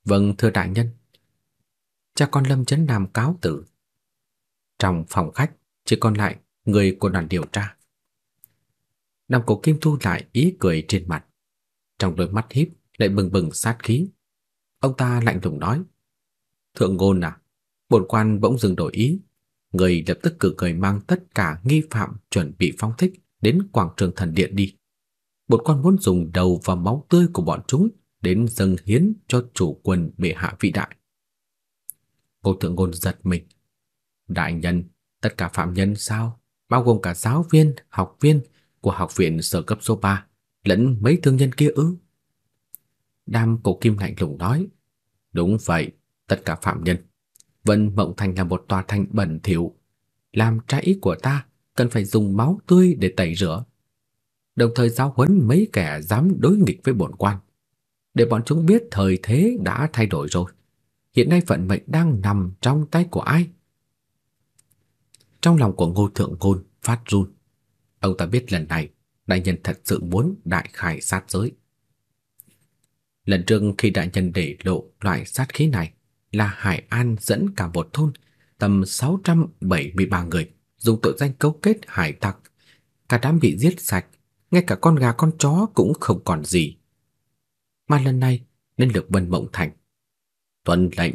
"Vâng thưa đại nhân." Cha con Lâm Chấn Nam cáo tử. Trong phòng khách chỉ còn lại người của đoàn điều tra. Nam Cổ Kim thu lại ý cười trên mặt, trong đôi mắt híp lại bừng bừng sát khí. Ông ta lạnh lùng nói: "Thượng ngôn à, bổn quan bỗng dừng đổi ý, người lập tức cử người mang tất cả nghi phạm chuẩn bị phóng thích đến quảng trường thần điện đi. Bột quan muốn dùng đầu và máu tươi của bọn chúng đến dâng hiến cho chủ quân bệ hạ vĩ đại." Cô Thượng Ngôn giật mình. Đại nhân, tất cả phạm nhân sao? Bao gồm cả giáo viên, học viên của học viện sở cấp số 3, lẫn mấy thương nhân kia ư? Đam Cổ Kim lạnh lùng nói, đúng vậy, tất cả phạm nhân. Vân Mộng Thành là một tòa thành bẩn thỉu, làm trái ý của ta cần phải dùng máu tươi để tẩy rửa. Đồng thời giáo huấn mấy kẻ dám đối nghịch với bổn quan, để bọn chúng biết thời thế đã thay đổi rồi. Hiện nay vận mệnh đang nằm trong tay của ai? Trong lòng của Ngô Thượng Côn phát run. Ông ta biết lần này đại nhân thật sự muốn đại khai sát giới. Lần trước khi đại nhân để lộ loại sát khí này là Hải An dẫn cả một thôn tầm 673 người dùng tội danh cấu kết hải tặc, cả đám bị giết sạch, ngay cả con gà con chó cũng không còn gì. Mà lần này, nên lực Vân Mộng Thành tuân lệnh.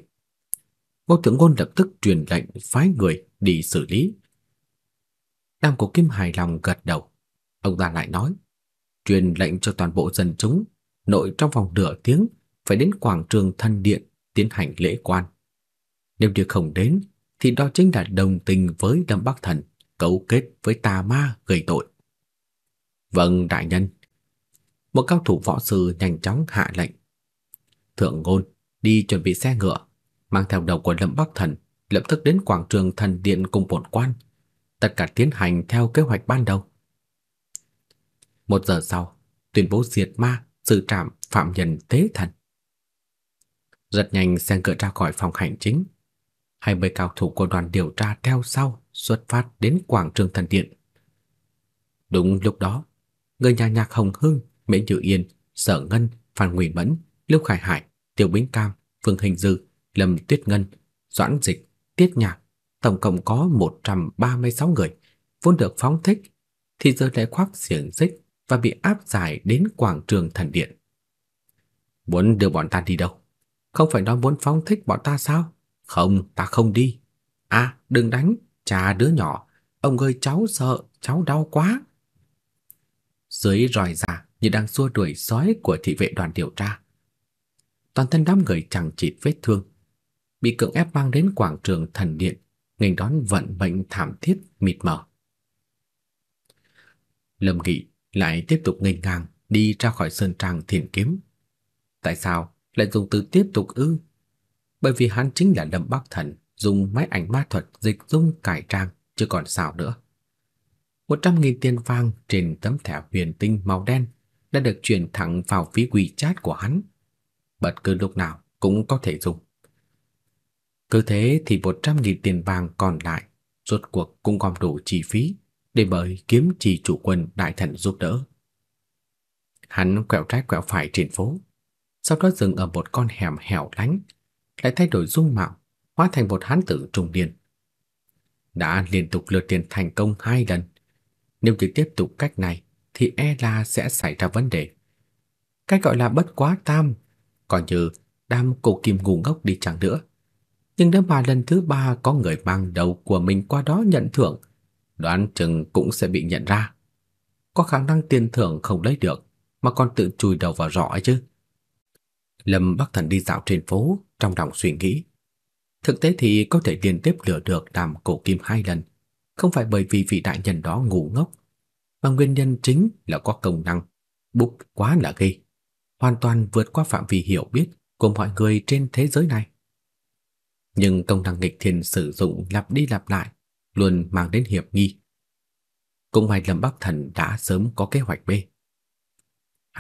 Ngô Thượng Ngôn lập tức truyền lệnh phái người đi xử lý. Nam Cổ Kim hài lòng gật đầu. Ông ta lại nói, truyền lệnh cho toàn bộ dân chúng, nội trong vòng nửa tiếng phải đến quảng trường thân điện tiến hành lễ quan. Nếu như không đến, thì đó chính là đồng tình với Lâm Bắc Thần, cấu kết với tà ma gây tội. Vâng, đại nhân. Một cao thủ võ sư nhanh chóng hạ lệnh. Thượng ngôn, đi chuẩn bị xe ngựa, mang theo đầu của Lâm Bắc Thần, lập tức đến quảng trường thần điện cùng bổn quan, tất cả tiến hành theo kế hoạch ban đầu. Một giờ sau, tuyên bố diệt ma, xử trảm phạm nhân tế thần. Rất nhanh xe ngựa ra khỏi phòng hành chính, hai mươi cao thủ của đoàn điều tra theo sau xuất phát đến quảng trường thần điện. Đúng lúc đó, người nhà Nhạc Hồng Hưng, Mễ Như Yên, Sở Ngân, Phan nguyễn Mẫn, Lưu Khải Hải Tiêu Bính Cam, Phương Hình Dư, Lâm Tuyết Ngân, Doãn Dịch, Tiết Nhạc, tổng cộng có 136 người vốn được phóng thích thì giờ lại khoác xiềng xích và bị áp giải đến quảng trường thần điện. Muốn đưa bọn ta đi đâu? Không phải nói muốn phóng thích bọn ta sao? Không, ta không đi. À, đừng đánh, cha đứa nhỏ, ông ơi cháu sợ, cháu đau quá. Dưới roi ra như đang xua đuổi sói của thị vệ đoàn điều tra toàn thân đám người chẳng chịt vết thương, bị cưỡng ép mang đến quảng trường thần điện, nghênh đón vận mệnh thảm thiết mịt mờ. Lâm Nghị lại tiếp tục nghênh ngang đi ra khỏi sơn trang thiền kiếm. Tại sao lại dùng từ tiếp tục ư? Bởi vì hắn chính là Lâm Bắc Thần dùng máy ảnh ma thuật dịch dung cải trang chứ còn sao nữa. Một trăm nghìn tiền vàng trên tấm thẻ huyền tinh màu đen đã được chuyển thẳng vào ví WeChat của hắn bất cứ lúc nào cũng có thể dùng. Cứ thế thì 100.000 tiền vàng còn lại rốt cuộc cũng gom đủ chi phí để mời kiếm trì chủ quân đại thần giúp đỡ. Hắn quẹo trái quẹo phải trên phố, sau đó dừng ở một con hẻm hẻo lánh, lại thay đổi dung mạo, hóa thành một hán tử trung niên. Đã liên tục lừa tiền thành công hai lần, nếu chỉ tiếp tục cách này thì e là sẽ xảy ra vấn đề. Cái gọi là bất quá tam còn như đam cổ kim ngu ngốc đi chẳng nữa. Nhưng nếu mà lần thứ ba có người mang đầu của mình qua đó nhận thưởng, đoán chừng cũng sẽ bị nhận ra. Có khả năng tiền thưởng không lấy được, mà còn tự chui đầu vào rọ chứ. Lâm Bắc Thần đi dạo trên phố, trong lòng suy nghĩ. Thực tế thì có thể liên tiếp lừa được đàm cổ kim hai lần, không phải bởi vì vị đại nhân đó ngu ngốc, mà nguyên nhân chính là có công năng bục quá là ghê hoàn toàn vượt qua phạm vi hiểu biết của mọi người trên thế giới này. Nhưng công năng nghịch thiên sử dụng lặp đi lặp lại luôn mang đến hiểm nghi. Cũng may Lâm Bắc Thần đã sớm có kế hoạch B.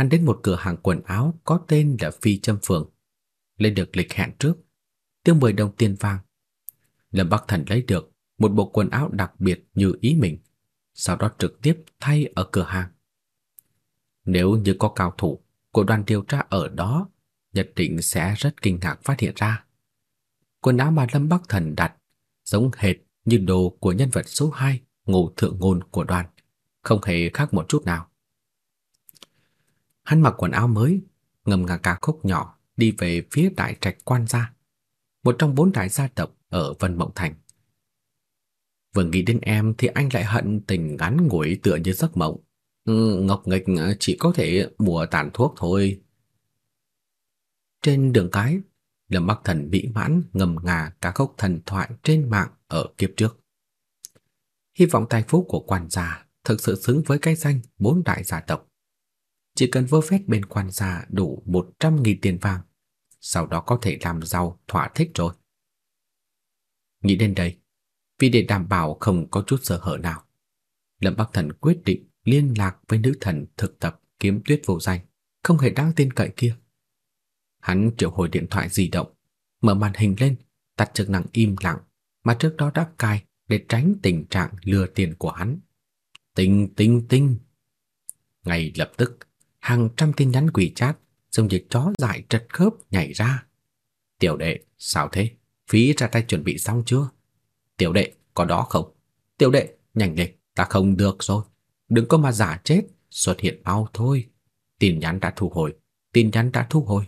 Hắn đến một cửa hàng quần áo có tên là Phi Trâm Phường, lên được lịch hẹn trước, tiêu 10 đồng tiền vàng. Lâm Bắc Thần lấy được một bộ quần áo đặc biệt như ý mình, sau đó trực tiếp thay ở cửa hàng. Nếu như có cao thủ của đoàn điều tra ở đó, nhất định sẽ rất kinh ngạc phát hiện ra. Quần áo mà Lâm Bắc Thần đặt giống hệt như đồ của nhân vật số 2 Ngô thượng ngôn của đoàn, không hề khác một chút nào. Hắn mặc quần áo mới, ngầm ngà ca khúc nhỏ đi về phía đại trạch quan gia, một trong bốn đại gia tộc ở Vân Mộng Thành. Vừa nghĩ đến em thì anh lại hận tình ngắn ngủi tựa như giấc mộng. Ừ, Ngọc nghịch ờ, chỉ có thể mùa tàn thuốc thôi. Trên đường cái, Lâm Bắc Thần bị mãn ngầm ngà cả khúc thần thoại trên mạng ở kiếp trước. Hy vọng tài phú của quan gia thực sự xứng với cái danh bốn đại gia tộc. Chỉ cần vơ phét bên quan gia đủ 100.000 tiền vàng, sau đó có thể làm giàu thỏa thích rồi. Nghĩ đến đây, vì để đảm bảo không có chút sơ hở nào, Lâm Bắc Thần quyết định liên lạc với nữ thần thực tập kiếm tuyết vô danh, không hề đáng tin cậy kia. Hắn triệu hồi điện thoại di động, mở màn hình lên, tắt chức năng im lặng mà trước đó đã cài để tránh tình trạng lừa tiền của hắn. Tinh tinh tinh. Ngay lập tức, hàng trăm tin nhắn quỷ chat giống như chó dại trật khớp nhảy ra. Tiểu đệ, sao thế? Phí ra tay chuẩn bị xong chưa? Tiểu đệ, có đó không? Tiểu đệ, nhanh lên, ta không được rồi. Đừng có mà giả chết, xuất hiện mau thôi. Tin nhắn đã thu hồi, tin nhắn đã thu hồi.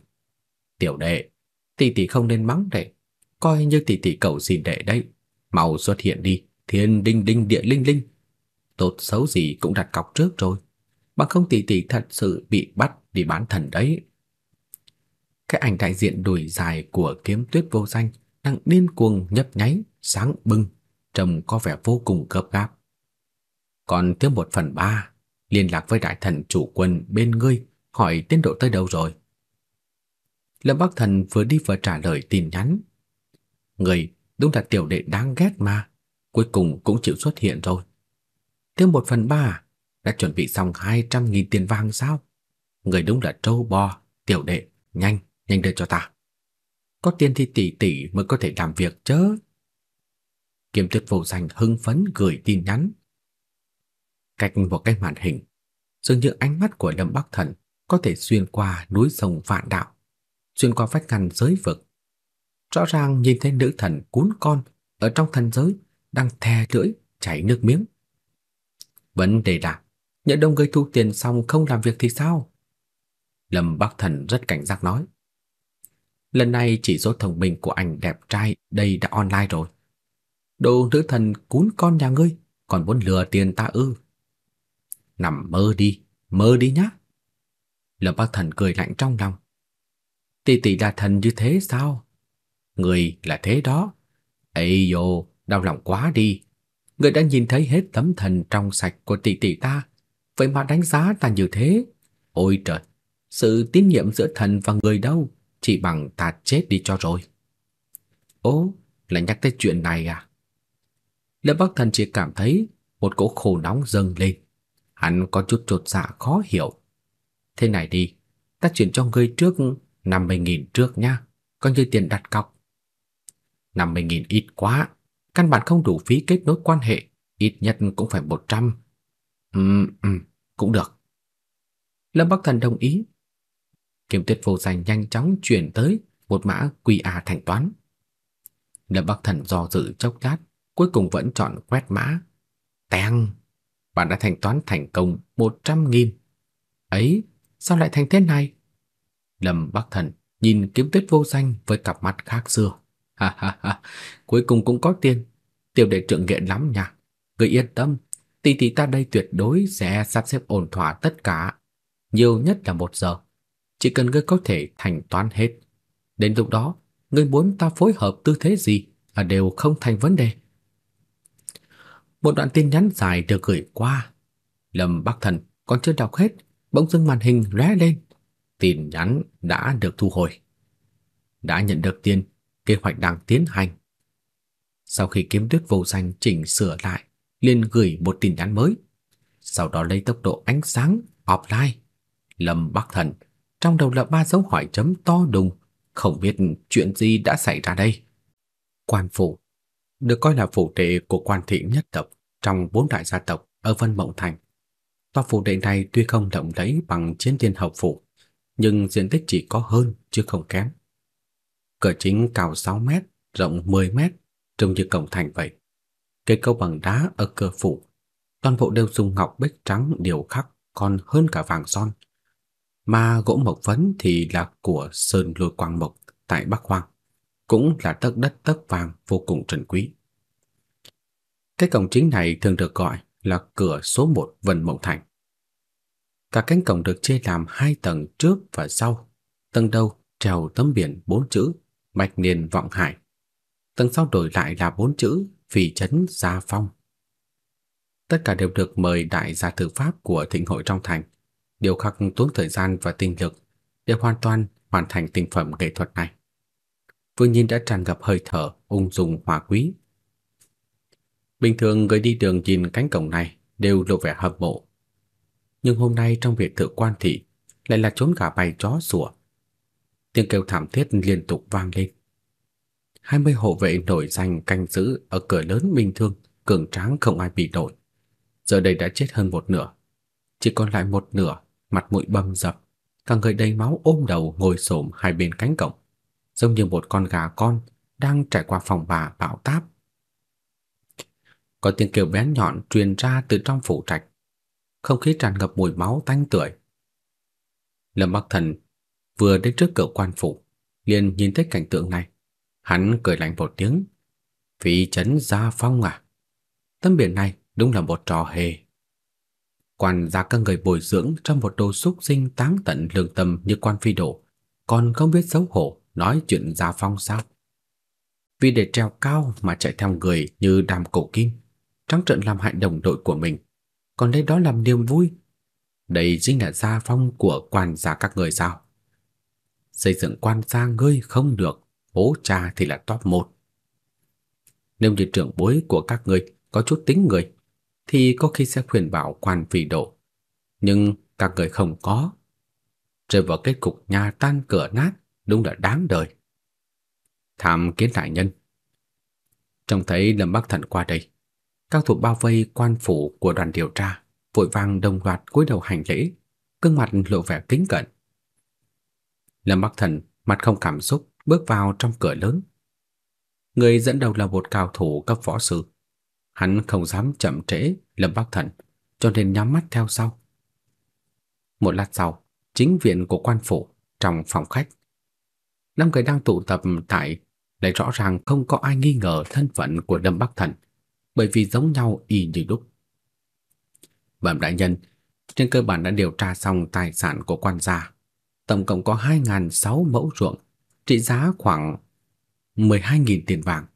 Tiểu đệ, tỷ tỷ không nên mắng đệ, coi như tỷ tỷ cầu xin đệ đấy. Mau xuất hiện đi, thiên đinh đinh địa linh linh. Tốt xấu gì cũng đặt cọc trước rồi, bằng không tỷ tỷ thật sự bị bắt đi bán thần đấy. Cái ảnh đại diện đùi dài của kiếm tuyết vô danh đang điên cuồng nhấp nháy, sáng bừng, trông có vẻ vô cùng gấp gáp. Còn thiếu một phần ba, liên lạc với đại thần chủ quân bên ngươi, hỏi tiến độ tới đâu rồi. Lâm Bắc Thần vừa đi vừa trả lời tin nhắn. Người đúng là tiểu đệ đáng ghét mà, cuối cùng cũng chịu xuất hiện rồi. Thiếu một phần ba, đã chuẩn bị xong 200.000 tiền vàng sao? Người đúng là trâu bò, tiểu đệ, nhanh, nhanh đưa cho ta. Có tiền thì tỷ tỷ mới có thể làm việc chứ. Kiếm tuyết vô danh hưng phấn gửi tin nhắn. Cách một cái màn hình, dường như ánh mắt của Lâm Bắc Thần có thể xuyên qua núi sông vạn đạo, xuyên qua vách ngăn giới vực. Rõ ràng nhìn thấy nữ thần cún con ở trong thần giới đang thè lưỡi chảy nước miếng. Vấn đề là, nhỡ đông người thu tiền xong không làm việc thì sao? Lâm Bắc Thần rất cảnh giác nói. Lần này chỉ số thông minh của anh đẹp trai đây đã online rồi. Đồ nữ thần cún con nhà ngươi còn muốn lừa tiền ta ư? Nằm mơ đi, mơ đi nhá. Lâm Bắc Thần cười lạnh trong lòng. Tỷ tỷ là thần như thế sao? Người là thế đó. Ây dồ, đau lòng quá đi. Người đã nhìn thấy hết tấm thần trong sạch của tỷ tỷ ta, vậy mà đánh giá ta như thế. Ôi trời, sự tín nhiệm giữa thần và người đâu, chỉ bằng ta chết đi cho rồi. Ố, lại nhắc tới chuyện này à? Lâm Bắc Thần chỉ cảm thấy một cỗ khổ nóng dâng lên. Hắn có chút trột dạ khó hiểu. Thế này đi, ta chuyển cho ngươi trước 50.000 trước nha, coi như tiền đặt cọc. 50.000 ít quá, căn bản không đủ phí kết nối quan hệ, ít nhất cũng phải 100. Ừm, cũng được. Lâm Bắc Thần đồng ý. Kiếm Tuyết vô danh nhanh chóng chuyển tới một mã QR thanh toán. Lâm Bắc Thần do dự chốc lát, cuối cùng vẫn chọn quét mã. Teng, bạn đã thanh toán thành công 100.000. Ấy, sao lại thành thế này? Lâm Bắc Thần nhìn Kiếm Tuyết vô danh với cặp mắt khác xưa. Ha ha ha, cuối cùng cũng có tiền. Tiểu đệ trưởng nghiện lắm nha. Ngươi yên tâm, tỷ tỷ ta đây tuyệt đối sẽ sắp xếp ổn thỏa tất cả. Nhiều nhất là một giờ. Chỉ cần ngươi có thể thanh toán hết. Đến lúc đó, ngươi muốn ta phối hợp tư thế gì là đều không thành vấn đề. Một đoạn tin nhắn dài được gửi qua. Lâm Bắc Thần còn chưa đọc hết, bỗng dưng màn hình lóe lên. Tin nhắn đã được thu hồi. Đã nhận được tiền, kế hoạch đang tiến hành. Sau khi kiếm tuyết vô danh chỉnh sửa lại, liền gửi một tin nhắn mới. Sau đó lấy tốc độ ánh sáng offline. Lâm Bắc Thần, trong đầu là ba dấu hỏi chấm to đùng, không biết chuyện gì đã xảy ra đây. Quan phủ được coi là phủ đệ của quan thị nhất tộc trong bốn đại gia tộc ở Vân Mộng Thành. Tòa phủ đệ này tuy không động lẫy bằng chiến thiên hậu phủ, nhưng diện tích chỉ có hơn chứ không kém. Cửa chính cao 6 mét, rộng 10 mét, trông như cổng thành vậy. Cây cầu bằng đá ở cửa phủ, toàn bộ đều dùng ngọc bích trắng điêu khắc còn hơn cả vàng son. Mà gỗ mộc phấn thì là của Sơn Lôi Quang Mộc tại Bắc Hoang, cũng là tấc đất tấc vàng vô cùng trân quý. Cái cổng chính này thường được gọi là cửa số 1 Vân Mộng Thành. Cả cánh cổng được chia làm hai tầng trước và sau. Tầng đầu treo tấm biển bốn chữ Bạch Niên Vọng Hải. Tầng sau đổi lại là bốn chữ Phỉ Trấn Gia Phong. Tất cả đều được mời đại gia thư pháp của thịnh hội trong thành. Điều khắc tốn thời gian và tinh lực để hoàn toàn hoàn thành tinh phẩm nghệ thuật này. Vương Nhiên đã tràn ngập hơi thở, ung dung, hòa quý. Bình thường người đi đường nhìn cánh cổng này đều lộ vẻ hâm mộ. Nhưng hôm nay trong việc thự quan thị lại là trốn gà bay chó sủa. Tiếng kêu thảm thiết liên tục vang lên. Hai mươi hộ vệ nổi danh canh giữ ở cửa lớn bình thường, cường tráng không ai bị nổi. Giờ đây đã chết hơn một nửa, chỉ còn lại một nửa, mặt mũi bầm dập, cả người đầy máu ôm đầu ngồi xổm hai bên cánh cổng, giống như một con gà con đang trải qua phòng bà bão táp. Có tiếng kêu bén nhọn truyền ra từ trong phủ trạch, không khí tràn ngập mùi máu tanh tưởi. Lâm Bắc Thần vừa đến trước cửa quan phủ, liền nhìn thấy cảnh tượng này, hắn cười lạnh một tiếng, "Phí trấn gia phong à? Tấm biển này đúng là một trò hề." Quan gia các người bồi dưỡng trong một đồ xúc sinh táng tận lương tâm như quan phi độ, còn không biết xấu hổ nói chuyện gia phong sao? Vì để treo cao mà chạy theo người như đàm cổ kim, trắng trợn làm hại đồng đội của mình, còn lấy đó làm niềm vui. Đây chính là gia phong của quan gia các người sao? Xây dựng quan gia ngươi không được, bố cha thì là top 1. Nếu như trưởng bối của các ngươi có chút tính người, thì có khi sẽ khuyên bảo quan phi độ. Nhưng các người không có. Rơi vào kết cục nhà tan cửa nát, đúng là đáng đời. Tham kiến đại nhân. Trông thấy Lâm Bắc Thần qua đây, các thuộc bao vây quan phủ của đoàn điều tra vội vàng đồng loạt cúi đầu hành lễ, gương mặt lộ vẻ kính cẩn. Lâm Bắc Thần mặt không cảm xúc bước vào trong cửa lớn. Người dẫn đầu là một cao thủ cấp võ sư. Hắn không dám chậm trễ Lâm Bắc Thần, cho nên nhắm mắt theo sau. Một lát sau, chính viện của quan phủ trong phòng khách. Năm người đang tụ tập tại lại rõ ràng không có ai nghi ngờ thân phận của Lâm Bắc Thần, bởi vì giống nhau y như đúc. Bẩm đại nhân, trên cơ bản đã điều tra xong tài sản của quan gia, tổng cộng có 2006 mẫu ruộng, trị giá khoảng 12.000 tiền vàng,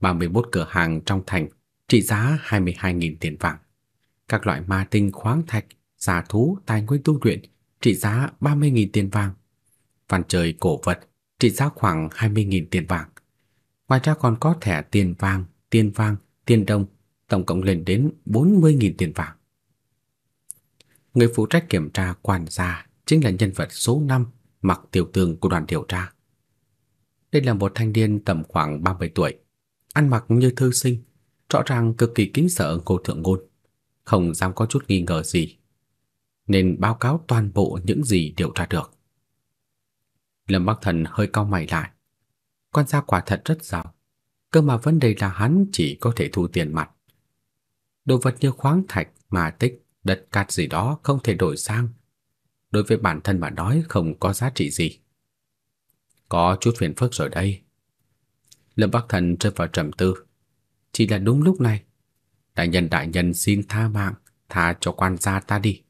31 cửa hàng trong thành trị giá 22.000 tiền vàng. Các loại ma tinh khoáng thạch, giả thú, tài nguyên tu luyện trị giá 30.000 tiền vàng. Văn trời cổ vật trị giá khoảng 20.000 tiền vàng. Ngoài ra còn có thẻ tiền vàng, tiền vàng, tiền đồng, tổng cộng lên đến 40.000 tiền vàng. Người phụ trách kiểm tra quan gia chính là nhân vật số 5 mặc tiểu tường của đoàn điều tra. Đây là một thanh niên tầm khoảng 30 tuổi, ăn mặc như thư sinh, rõ ràng cực kỳ kính sợ Ngô Thượng Ngôn, không dám có chút nghi ngờ gì, nên báo cáo toàn bộ những gì điều tra được. Lâm Bắc Thần hơi cau mày lại. Quan gia quả thật rất giàu, cơ mà vấn đề là hắn chỉ có thể thu tiền mặt. Đồ vật như khoáng thạch, mà tích, đất cát gì đó không thể đổi sang. Đối với bản thân mà nói không có giá trị gì. Có chút phiền phức rồi đây. Lâm Bắc Thần rơi vào trầm tư. Chỉ là đúng lúc này, đại nhân đại nhân xin tha mạng, tha cho quan gia ta đi.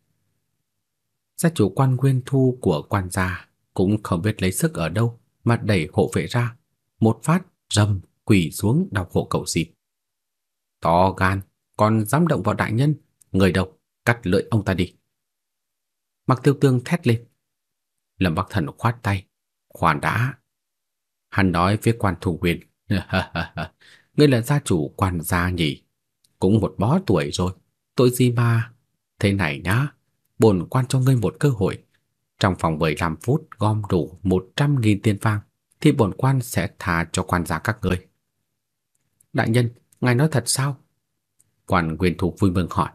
Gia chủ quan nguyên thu của quan gia cũng không biết lấy sức ở đâu mà đẩy hộ vệ ra, một phát rầm quỳ xuống đọc hộ cầu xin. To gan, còn dám động vào đại nhân, người độc cắt lưỡi ông ta đi. Mặc Tiêu Tương thét lên. Lâm Bắc Thần khoát tay, khoan đã. Hắn nói với quan thủ quyền, ngươi là gia chủ quan gia nhỉ? Cũng một bó tuổi rồi, tội gì mà... Thế này nhá, bổn quan cho ngươi một cơ hội. Trong vòng 15 phút gom đủ 100.000 tiền vàng, thì bổn quan sẽ tha cho quan gia các ngươi. Đại nhân, ngài nói thật sao? Quan Nguyên Thủ vui mừng hỏi.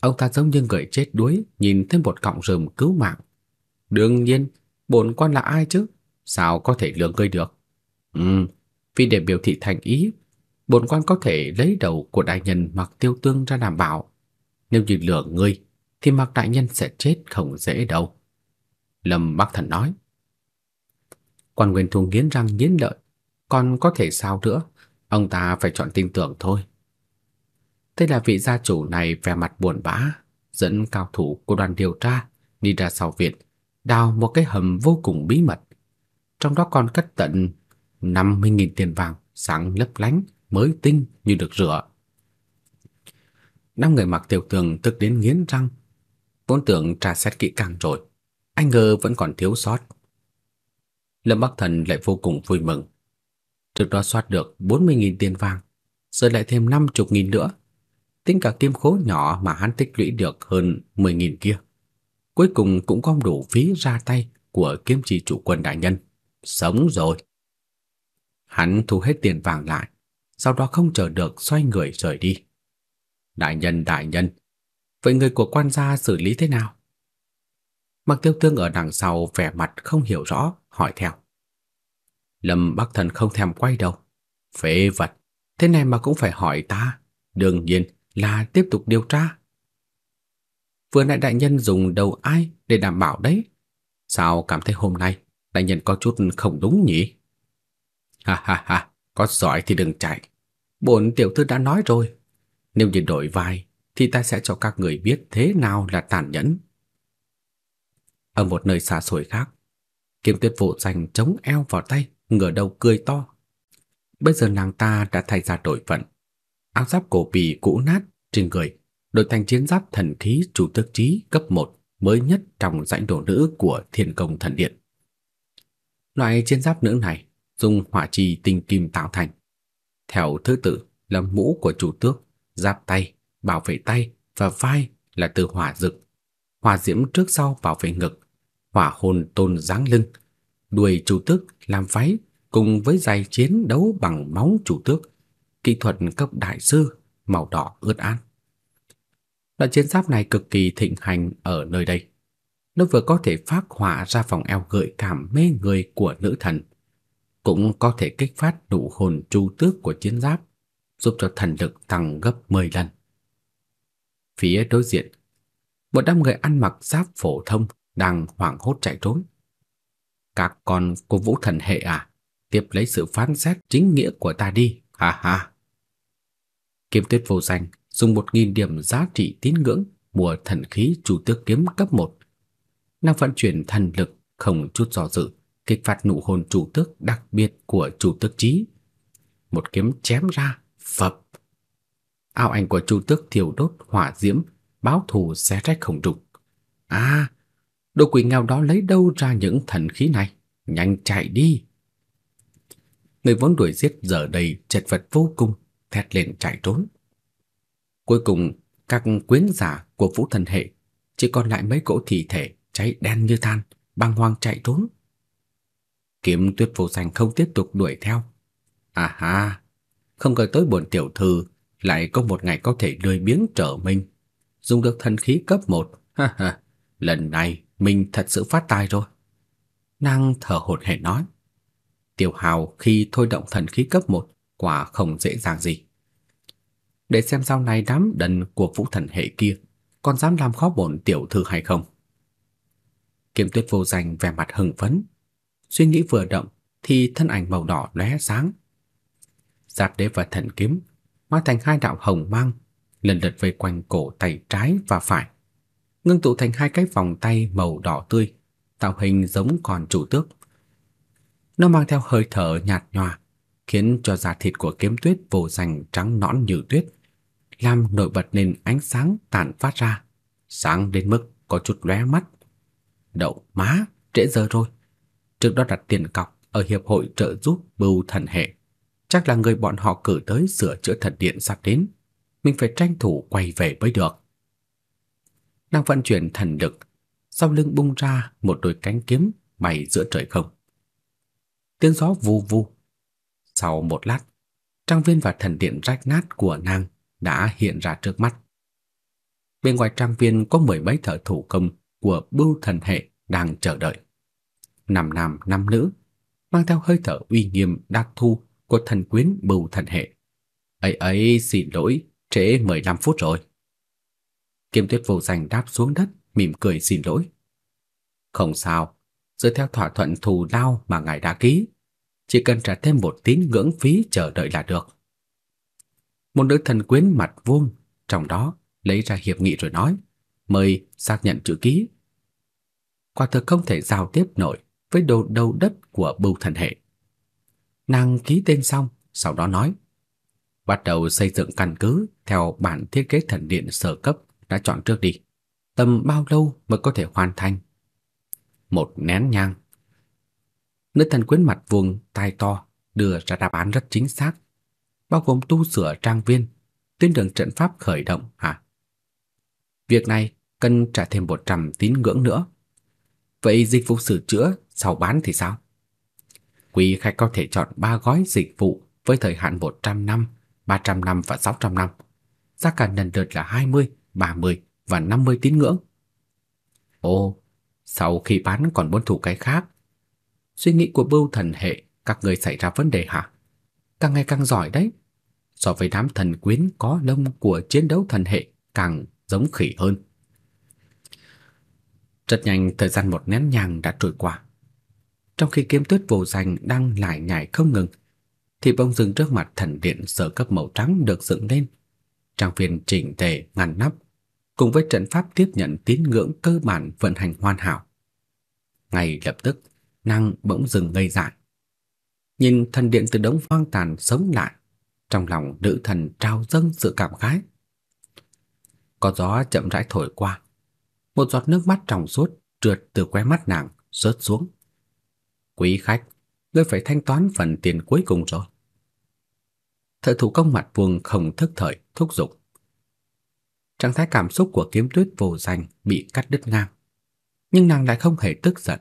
Ông ta giống như người chết đuối nhìn thấy một cọng rơm cứu mạng. Đương nhiên, bổn quan là ai chứ? Sao có thể lường ngươi được? Ừm, vì để biểu thị thành ý, bổn quan có thể lấy đầu của đại nhân Mặc Tiêu Tương ra đảm bảo. Nếu như lừa ngươi, thì Mặc đại nhân sẽ chết không dễ đâu. Lâm Bắc Thần nói. Quan Nguyên Thu nghiến răng nghiến lợi, còn có thể sao nữa, ông ta phải chọn tin tưởng thôi. Thế là vị gia chủ này vẻ mặt buồn bã, dẫn cao thủ của đoàn điều tra đi ra sau viện, đào một cái hầm vô cùng bí mật. Trong đó còn cất tận 50.000 tiền vàng sáng lấp lánh, mới tinh như được rửa. Năm người mặc tiểu tường tức đến nghiến răng, vốn tưởng trà xét kỹ càng rồi, anh ngờ vẫn còn thiếu sót. Lâm Bắc Thần lại vô cùng vui mừng. Trước đó soát được 40.000 tiền vàng, giờ lại thêm 50.000 nữa. Tính cả kim khố nhỏ mà hắn tích lũy được hơn 10.000 kia. Cuối cùng cũng gom đủ phí ra tay của kiếm chi chủ quân đại nhân. Sống rồi. Hắn thu hết tiền vàng lại, sau đó không chờ được xoay người rời đi. Đại nhân, đại nhân, vậy người của quan gia xử lý thế nào? Mặc tiêu tương ở đằng sau vẻ mặt không hiểu rõ, hỏi theo. Lâm Bắc Thần không thèm quay đầu. Phế vật, thế này mà cũng phải hỏi ta. Đương nhiên là tiếp tục điều tra. Vừa nãy đại nhân dùng đầu ai để đảm bảo đấy? Sao cảm thấy hôm nay đại nhân có chút không đúng nhỉ? Ha ha ha, có giỏi thì đừng chạy. Bổn tiểu thư đã nói rồi, nếu như đổi vai thì ta sẽ cho các người biết thế nào là tàn nhẫn. Ở một nơi xa xôi khác, Kiếm Tuyết vũ dành chống eo vào tay, ngửa đầu cười to. Bây giờ nàng ta đã thay ra đổi phận. Áo giáp cổ bì cũ nát trên người, đổi thành chiến giáp thần khí chủ tước trí cấp 1 mới nhất trong dãy đồ nữ của Thiên Công Thần Điện. Loại chiến giáp nữ này dùng hỏa trì tinh kim tạo thành. Theo thứ tự là mũ của chủ tước, giáp tay, bảo vệ tay và vai là từ hỏa dực, hỏa diễm trước sau bảo vệ ngực, hỏa hồn tôn dáng lưng, đuôi chủ tước làm váy cùng với giày chiến đấu bằng máu chủ tước, kỹ thuật cấp đại sư, màu đỏ ướt át. Loại chiến giáp này cực kỳ thịnh hành ở nơi đây. Nó vừa có thể phát hỏa ra vòng eo gợi cảm mê người của nữ thần, cũng có thể kích phát nụ hồn chu tước của chiến giáp, giúp cho thần lực tăng gấp 10 lần. Phía đối diện, một đám người ăn mặc giáp phổ thông đang hoảng hốt chạy trốn. Các con của Vũ Thần hệ à, tiếp lấy sự phán xét chính nghĩa của ta đi, ha ha. Kiếm Tuyết vô danh dùng một nghìn điểm giá trị tín ngưỡng mua thần khí chủ tước kiếm cấp 1. Nàng vận chuyển thần lực không chút do dự, kích phát nụ hồn chủ tước đặc biệt của chủ tước trí. Một kiếm chém ra, phập. Áo ảnh của chủ tước thiêu đốt hỏa diễm, báo thù xé rách không trùng. À, đồ quỷ nghèo đó lấy đâu ra những thần khí này? Nhanh chạy đi! Người vốn đuổi giết giờ đây chật vật vô cùng, thét lên chạy trốn. Cuối cùng, các quyến giả của vũ thần hệ chỉ còn lại mấy cỗ thi thể cháy đen như than, băng hoang chạy trốn. Kiếm Tuyết Vô Danh không tiếp tục đuổi theo. À ha, không ngờ tới bọn tiểu thư lại có một ngày có thể lười biếng trở mình, dùng được thần khí cấp 1. Ha ha, lần này mình thật sự phát tài rồi. Nàng thở hổn hển nói. Tiểu Hào khi thôi động thần khí cấp 1 quả không dễ dàng gì. Để xem sau này đám đần của vũ thần hệ kia còn dám làm khó bổn tiểu thư hay không. Kiếm Tuyết vô danh vẻ mặt hưng phấn, suy nghĩ vừa động thì thân ảnh màu đỏ lóe sáng. Giáp đế và thần kiếm hóa thành hai đạo hồng mang, lần lượt vây quanh cổ tay trái và phải, ngưng tụ thành hai cái vòng tay màu đỏ tươi, tạo hình giống con chủ tước. Nó mang theo hơi thở nhạt nhòa, khiến cho da thịt của kiếm tuyết vô danh trắng nõn như tuyết, làm nổi bật lên ánh sáng tản phát ra, sáng đến mức có chút lóe mắt. Đậu má, trễ giờ rồi. Trước đó đặt tiền cọc ở hiệp hội trợ giúp bưu thần hệ, chắc là người bọn họ cử tới sửa chữa thần điện sắp đến, mình phải tranh thủ quay về mới được. Đang vận chuyển thần lực, sau lưng bung ra một đôi cánh kiếm bay giữa trời không. Tiếng gió vù vù. Sau một lát, trang viên và thần điện rách nát của nàng đã hiện ra trước mắt. Bên ngoài trang viên có mười mấy thợ thủ công của Bưu Thần hệ đang chờ đợi. Năm nam năm nữ, mang theo hơi thở uy nghiêm đặc thu của thần quyến Bưu Thần hệ. "Ấy ấy, xin lỗi, trễ 15 phút rồi." Kiếm Tuyết vô danh đáp xuống đất, mỉm cười xin lỗi. "Không sao, dựa theo thỏa thuận thù lao mà ngài đã ký, chỉ cần trả thêm một tín ngưỡng phí chờ đợi là được." Một nữ thần quyến mặt vuông, trong đó lấy ra hiệp nghị rồi nói, "Mời xác nhận chữ ký." Quả thực không thể giao tiếp nổi với đồ đầu đất của Bưu Thần hệ. Nàng ký tên xong, sau đó nói: "Bắt đầu xây dựng căn cứ theo bản thiết kế thần điện sở cấp đã chọn trước đi. Tầm bao lâu mới có thể hoàn thành?" Một nén nhang. Nữ thần quyến mặt vuông, tai to, đưa ra đáp án rất chính xác, bao gồm tu sửa trang viên, tuyến đường trận pháp khởi động hả? Việc này cần trả thêm 100 tín ngưỡng nữa. Vậy dịch vụ sửa chữa sau bán thì sao? Quý khách có thể chọn 3 gói dịch vụ với thời hạn 100 năm, 300 năm và 600 năm. Giá cả lần lượt là 20, 30 và 50 tín ngưỡng. Ồ, sau khi bán còn muốn thủ cái khác. Suy nghĩ của Bưu Thần hệ các người xảy ra vấn đề hả? Càng ngày càng giỏi đấy. So với đám thần quyến có lông của chiến đấu thần hệ càng giống khỉ hơn. Rất nhanh thời gian một nén nhang đã trôi qua. Trong khi kiếm tuyết vô danh đang lải nhải không ngừng, thì bông rừng trước mặt thần điện sở cấp màu trắng được dựng lên. Trang viên chỉnh tề ngăn nắp, cùng với trận pháp tiếp nhận tín ngưỡng cơ bản vận hành hoàn hảo. Ngay lập tức, năng bỗng dừng ngây dại. Nhìn thần điện từ đống hoang tàn sống lại, trong lòng nữ thần trao dâng sự cảm khái. Có gió chậm rãi thổi qua, một giọt nước mắt trong suốt trượt từ khóe mắt nàng rớt xuống. "Quý khách, ngươi phải thanh toán phần tiền cuối cùng rồi." Thợ thủ công mặt vuông không thức thời thúc giục. Trạng thái cảm xúc của Kiếm Tuyết vô danh bị cắt đứt ngang, nhưng nàng lại không hề tức giận.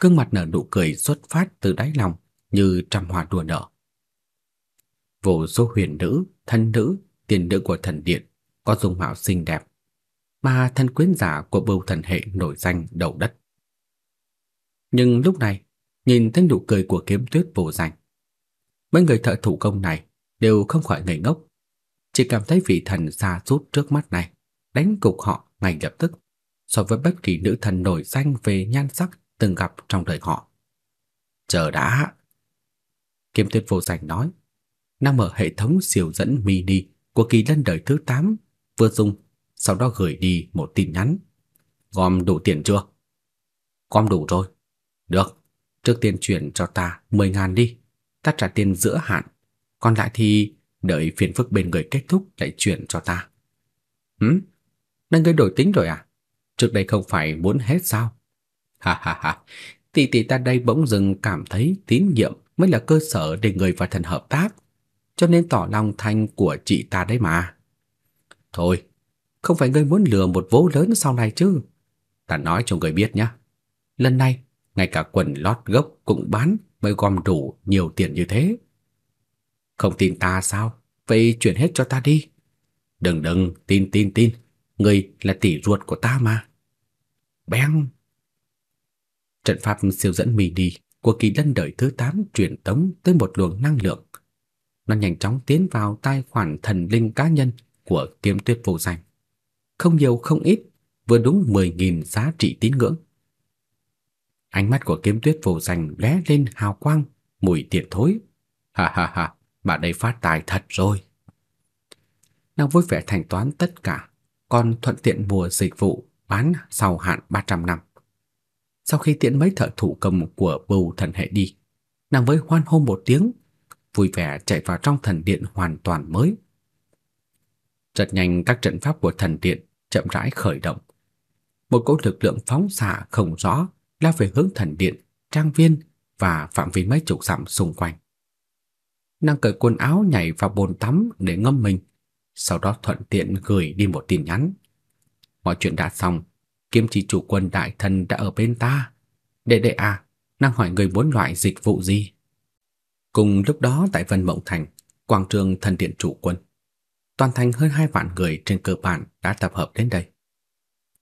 Gương mặt nở nụ cười xuất phát từ đáy lòng như trăm hoa đua nở. Vô số huyền nữ, thân nữ, tiền nữ của thần điện có dung mạo xinh đẹp, mà thân quyến giả của bầu thần hệ nổi danh đầu đất. Nhưng lúc này, nhìn thấy nụ cười của kiếm tuyết vô danh, mấy người thợ thủ công này đều không khỏi ngây ngốc, chỉ cảm thấy vị thần xa rút trước mắt này đánh cục họ ngay lập tức so với bất kỳ nữ thần nổi danh về nhan sắc từng gặp trong đời họ. Chờ đã. Kiếm tuyệt vô danh nói, nằm ở hệ thống siêu dẫn mini của kỳ lân đời thứ 8 vừa dùng sau đó gửi đi một tin nhắn. Gom đủ tiền chưa? Gom đủ rồi. Được, trước tiên chuyển cho ta 10 ngàn đi, ta trả tiền giữa hạn, còn lại thì đợi phiền phức bên người kết thúc lại chuyển cho ta. Hử? Đang ngươi đổi tính rồi à? Trước đây không phải muốn hết sao? Ha ha ha, tỷ tỷ ta đây bỗng dưng cảm thấy tín nhiệm mới là cơ sở để người và thần hợp tác, cho nên tỏ lòng thành của chị ta đấy mà. Thôi, không phải ngươi muốn lừa một vố lớn sau này chứ? Ta nói cho ngươi biết nhé. Lần này, ngay cả quần lót gốc cũng bán mới gom đủ nhiều tiền như thế. Không tin ta sao? Vậy chuyển hết cho ta đi. Đừng đừng, tin tin tin, ngươi là tỷ ruột của ta mà. Beng. Trận pháp siêu dẫn mì đi của kỳ lân đời thứ 8 truyền tống tới một luồng năng lượng. Nó nhanh chóng tiến vào tài khoản thần linh cá nhân của Kiếm Tuyết vô danh không nhiều không ít, vừa đúng 10.000 giá trị tín ngưỡng. Ánh mắt của kiếm tuyết vô danh lóe lên hào quang, mùi tiệt thối. Ha ha ha, bà đây phát tài thật rồi. Nàng vui vẻ thanh toán tất cả, còn thuận tiện mua dịch vụ bán sau hạn 300 năm. Sau khi tiễn mấy thợ thủ công của bầu thần hệ đi, nàng với hoan hô một tiếng, vui vẻ chạy vào trong thần điện hoàn toàn mới. Rất nhanh các trận pháp của thần điện chậm rãi khởi động. Một cỗ lực lượng phóng xạ không rõ lao về hướng thần điện, trang viên và phạm vi mấy chục dặm xung quanh. Nàng cởi quần áo nhảy vào bồn tắm để ngâm mình, sau đó thuận tiện gửi đi một tin nhắn. Mọi chuyện đã xong, kiếm chỉ chủ quân đại thần đã ở bên ta. Đệ đệ à, nàng hỏi người muốn loại dịch vụ gì? Cùng lúc đó tại Vân Mộng Thành, quảng trường thần điện chủ quân. toàn thành hơn hai vạn người trên cơ bản đã tập hợp đến đây.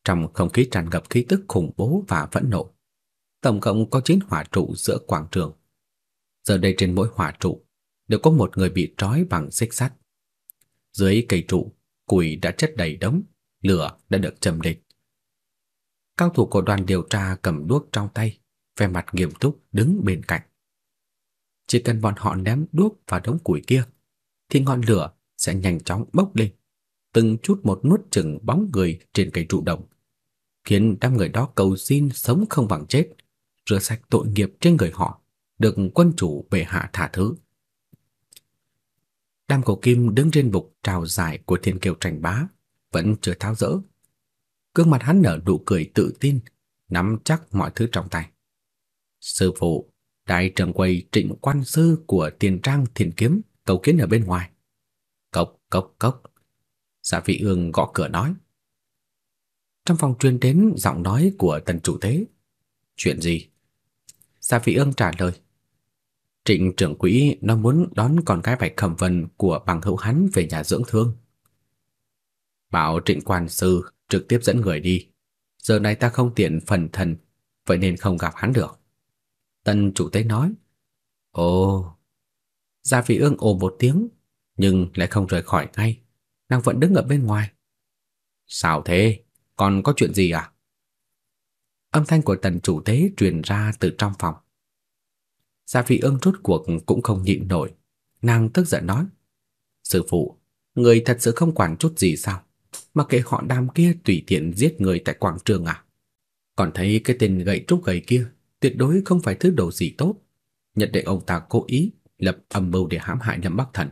Trong không khí tràn ngập khí tức khủng bố và phẫn nộ. Tổng cộng có 9 hỏa trụ giữa quảng trường. Giờ đây trên mỗi hỏa trụ đều có một người bị trói bằng xích sắt. Dưới cây trụ, củi đã chất đầy đống, lửa đã được châm lên. Cao thủ của đoàn điều tra cầm đuốc trong tay, vẻ mặt nghiêm túc đứng bên cạnh. Chỉ cần bọn họ ném đuốc vào đống củi kia, thì ngọn lửa sẽ nhanh chóng bốc lên, từng chút một nuốt chửng bóng người trên cây trụ đồng, khiến đám người đó cầu xin sống không bằng chết, rửa sạch tội nghiệp trên người họ, được quân chủ bệ hạ tha thứ. Đam Cổ Kim đứng trên bục trào dài của Thiên Kiều Tranh Bá, vẫn chưa tháo dỡ. Gương mặt hắn nở nụ cười tự tin, nắm chắc mọi thứ trong tay. Sư phụ, đại trưởng quầy Trịnh Quan sư của Tiền Trang Thiền Kiếm cầu kiến ở bên ngoài. Cốc cốc cốc. Giả Vị Ương gõ cửa nói. Trong phòng truyền đến giọng nói của tần chủ tế. Chuyện gì? Giả Vị Ương trả lời. Trịnh trưởng quỹ nó muốn đón con gái Bạch Khẩm Vân của bằng hữu hắn về nhà dưỡng thương. Bảo Trịnh quan sư trực tiếp dẫn người đi. Giờ này ta không tiện phần thần, vậy nên không gặp hắn được. Tân chủ tế nói. Ồ. Gia phi Ương ồ một tiếng, nhưng lại không rời khỏi ngay, nàng vẫn đứng ở bên ngoài. Sao thế? Còn có chuyện gì à? Âm thanh của tần chủ tế truyền ra từ trong phòng. Gia Phi Ưng rốt cuộc cũng không nhịn nổi, nàng tức giận nói: "Sư phụ, người thật sự không quản chút gì sao? Mà kệ họ đam kia tùy tiện giết người tại quảng trường à? Còn thấy cái tên gậy trúc gầy kia, tuyệt đối không phải thứ đồ gì tốt, nhận định ông ta cố ý lập âm mưu để hãm hại Lâm Bắc Thần.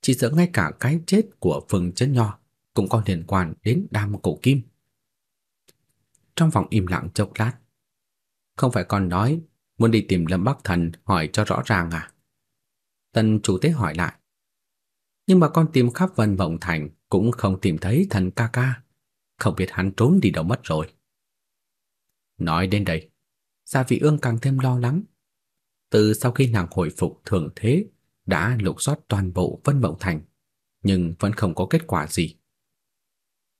Chỉ sợ ngay cả cái chết của Phương Chấn Nho cũng có liên quan đến Đam Cổ Kim." Trong phòng im lặng chốc lát, không phải con nói Muốn đi tìm Lâm Bắc Thần hỏi cho rõ ràng à? Tần chủ tế hỏi lại. Nhưng mà con tìm khắp Vân Mộng Thành cũng không tìm thấy thần ca ca. Không biết hắn trốn đi đâu mất rồi. Nói đến đây, Gia Vị Ương càng thêm lo lắng. Từ sau khi nàng hồi phục thường thế, đã lục soát toàn bộ Vân Mộng Thành, nhưng vẫn không có kết quả gì.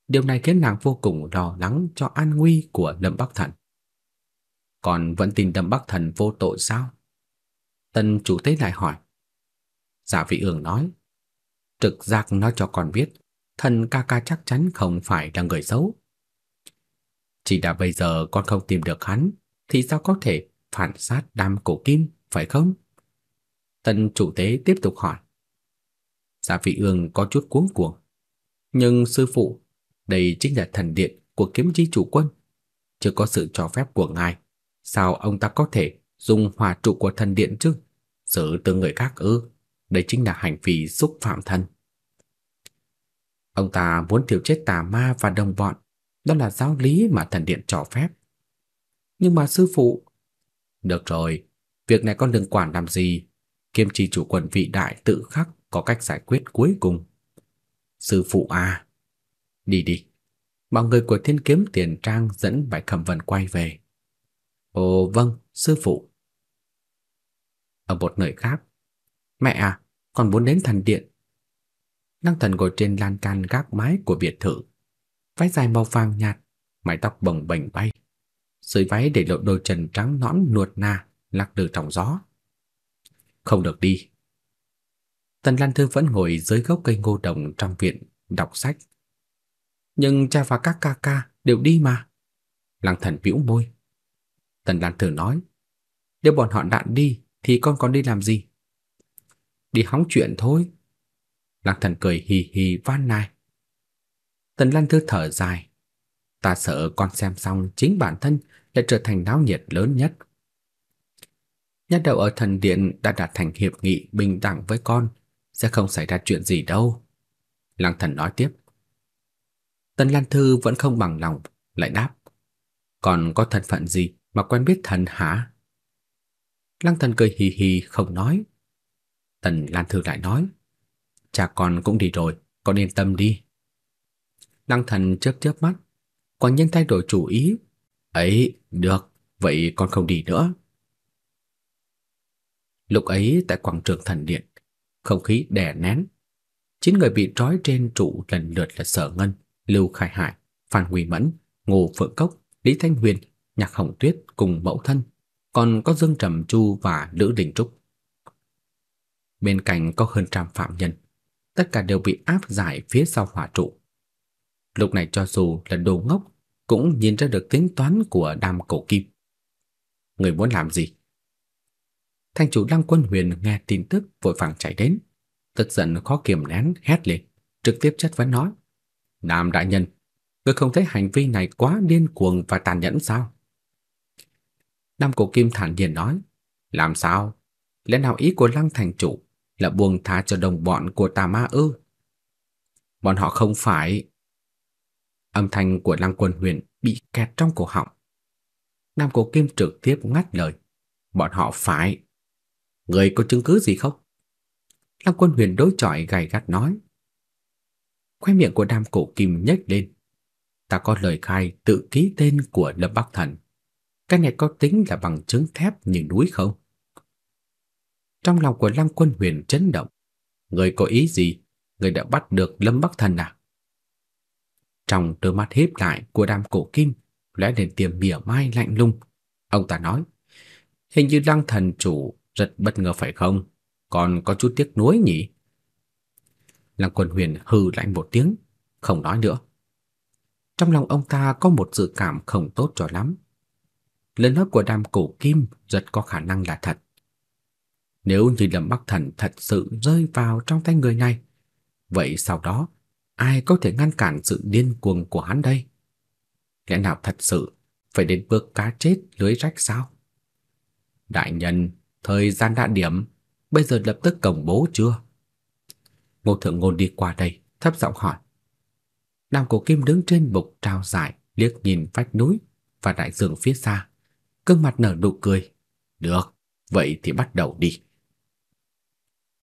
Điều này khiến nàng vô cùng lo lắng cho an nguy của Lâm Bắc Thần còn vẫn tin Lâm Bắc Thần vô tội sao? Tân chủ tế lại hỏi. Giả vị ương nói, trực giác nói cho con biết, thần ca ca chắc chắn không phải là người xấu. Chỉ đã bây giờ con không tìm được hắn, thì sao có thể phản sát đam cổ kim, phải không? Tân chủ tế tiếp tục hỏi. Giả vị ương có chút cuống cuồng. Nhưng sư phụ, đây chính là thần điện của kiếm chi chủ quân. Chưa có sự cho phép của ngài, Sao ông ta có thể dùng hỏa trụ của thần điện chứ? Xử từ người khác ư? Đây chính là hành vi xúc phạm thần. Ông ta muốn tiêu chết tà ma và đồng bọn, đó là giáo lý mà thần điện cho phép. Nhưng mà sư phụ, được rồi, việc này con đừng quản làm gì, Kiêm trì chủ quần vị đại tự khắc có cách giải quyết cuối cùng. Sư phụ à, đi đi. Mọi người của Thiên Kiếm Tiền Trang dẫn Bạch Khẩm Vân quay về. Ồ vâng, sư phụ. Ở một nơi khác, mẹ à, con muốn đến thần điện. Năng thần ngồi trên lan can gác mái của biệt thự, váy dài màu vàng nhạt, mái tóc bồng bềnh bay. Dưới váy để lộ đôi chân trắng nõn nuột na, lắc lư trong gió. Không được đi. Tần Lan Thư vẫn ngồi dưới gốc cây ngô đồng trong viện đọc sách. Nhưng cha và các ca ca đều đi mà. Lăng thần bĩu môi. Tần Lan Thư nói, nếu bọn họ đã đi thì con còn đi làm gì? Đi hóng chuyện thôi. Lạc Thần cười hì hì van nài. Tần Lan Thư thở dài, ta sợ con xem xong chính bản thân lại trở thành náo nhiệt lớn nhất. Nhất đầu ở thần điện đã đạt thành hiệp nghị bình đẳng với con, sẽ không xảy ra chuyện gì đâu. Lăng Thần nói tiếp. Tần Lan Thư vẫn không bằng lòng, lại đáp. Còn có thân phận gì mà quen biết thần hả? Lăng thần cười hì hì không nói. Tần Lan Thư lại nói, cha con cũng đi rồi, con yên tâm đi. Lăng thần chớp chớp mắt, quả nhiên thay đổi chủ ý. Ấy, được, vậy con không đi nữa. Lúc ấy tại quảng trường thần điện, không khí đè nén. Chín người bị trói trên trụ lần lượt là Sở Ngân, Lưu Khải Hải, Phan Huy Mẫn, Ngô Phượng Cốc, Lý Thanh Huyền, Nhạc Hồng Tuyết cùng mẫu thân, còn có Dương Trầm Chu và Lữ Đình Trúc. Bên cạnh có hơn trăm phạm nhân, tất cả đều bị áp giải phía sau hỏa trụ. Lúc này cho dù là đồ ngốc cũng nhìn ra được tính toán của Đàm Cổ Kim. Người muốn làm gì? Thanh chủ Lăng Quân Huyền nghe tin tức vội vàng chạy đến, tức giận khó kiềm nén hét lên, trực tiếp chất vấn nói: "Nam đại nhân, ngươi không thấy hành vi này quá điên cuồng và tàn nhẫn sao?" Nam Cổ Kim thản nhiên nói: "Làm sao? Lẽ nào ý của Lăng thành chủ là buông tha cho đồng bọn của Tà Ma ư?" Bọn họ không phải Âm thanh của Lăng Quân Huyền bị kẹt trong cổ họng. Nam Cổ Kim trực tiếp ngắt lời. Bọn họ phải. Người có chứng cứ gì không? Lăng Quân Huyền đối chọi gay gắt nói. Khóe miệng của Nam Cổ Kim nhếch lên. Ta có lời khai tự ký tên của Lâm Bắc Thần. Cái này có tính là bằng chứng thép như núi không? Trong lòng của Lăng Quân Huyền chấn động. Người có ý gì? Người đã bắt được Lâm Bắc Thần à? Trong đôi mắt híp lại của Đàm Cổ Kim lóe lên tiềm mỉa mai lạnh lùng. Ông ta nói: "Hình như Lăng thần chủ rất bất ngờ phải không? Còn có chút tiếc nuối nhỉ?" Lăng Quân Huyền hừ lạnh một tiếng, không nói nữa. Trong lòng ông ta có một dự cảm không tốt cho lắm. Lời nói của Đàm Cổ Kim rất có khả năng là thật. Nếu như Lâm Bắc Thần thật sự rơi vào trong tay người này, vậy sau đó ai có thể ngăn cản sự điên cuồng của hắn đây? Lẽ nào thật sự phải đến bước cá chết lưới rách sao? Đại nhân, thời gian đã điểm, bây giờ lập tức công bố chưa? Ngô Thượng Ngôn đi qua đây, thấp giọng hỏi. Nam Cổ Kim đứng trên bục trao giải, liếc nhìn vách núi và đại dương phía xa, gương mặt nở nụ cười. Được, vậy thì bắt đầu đi.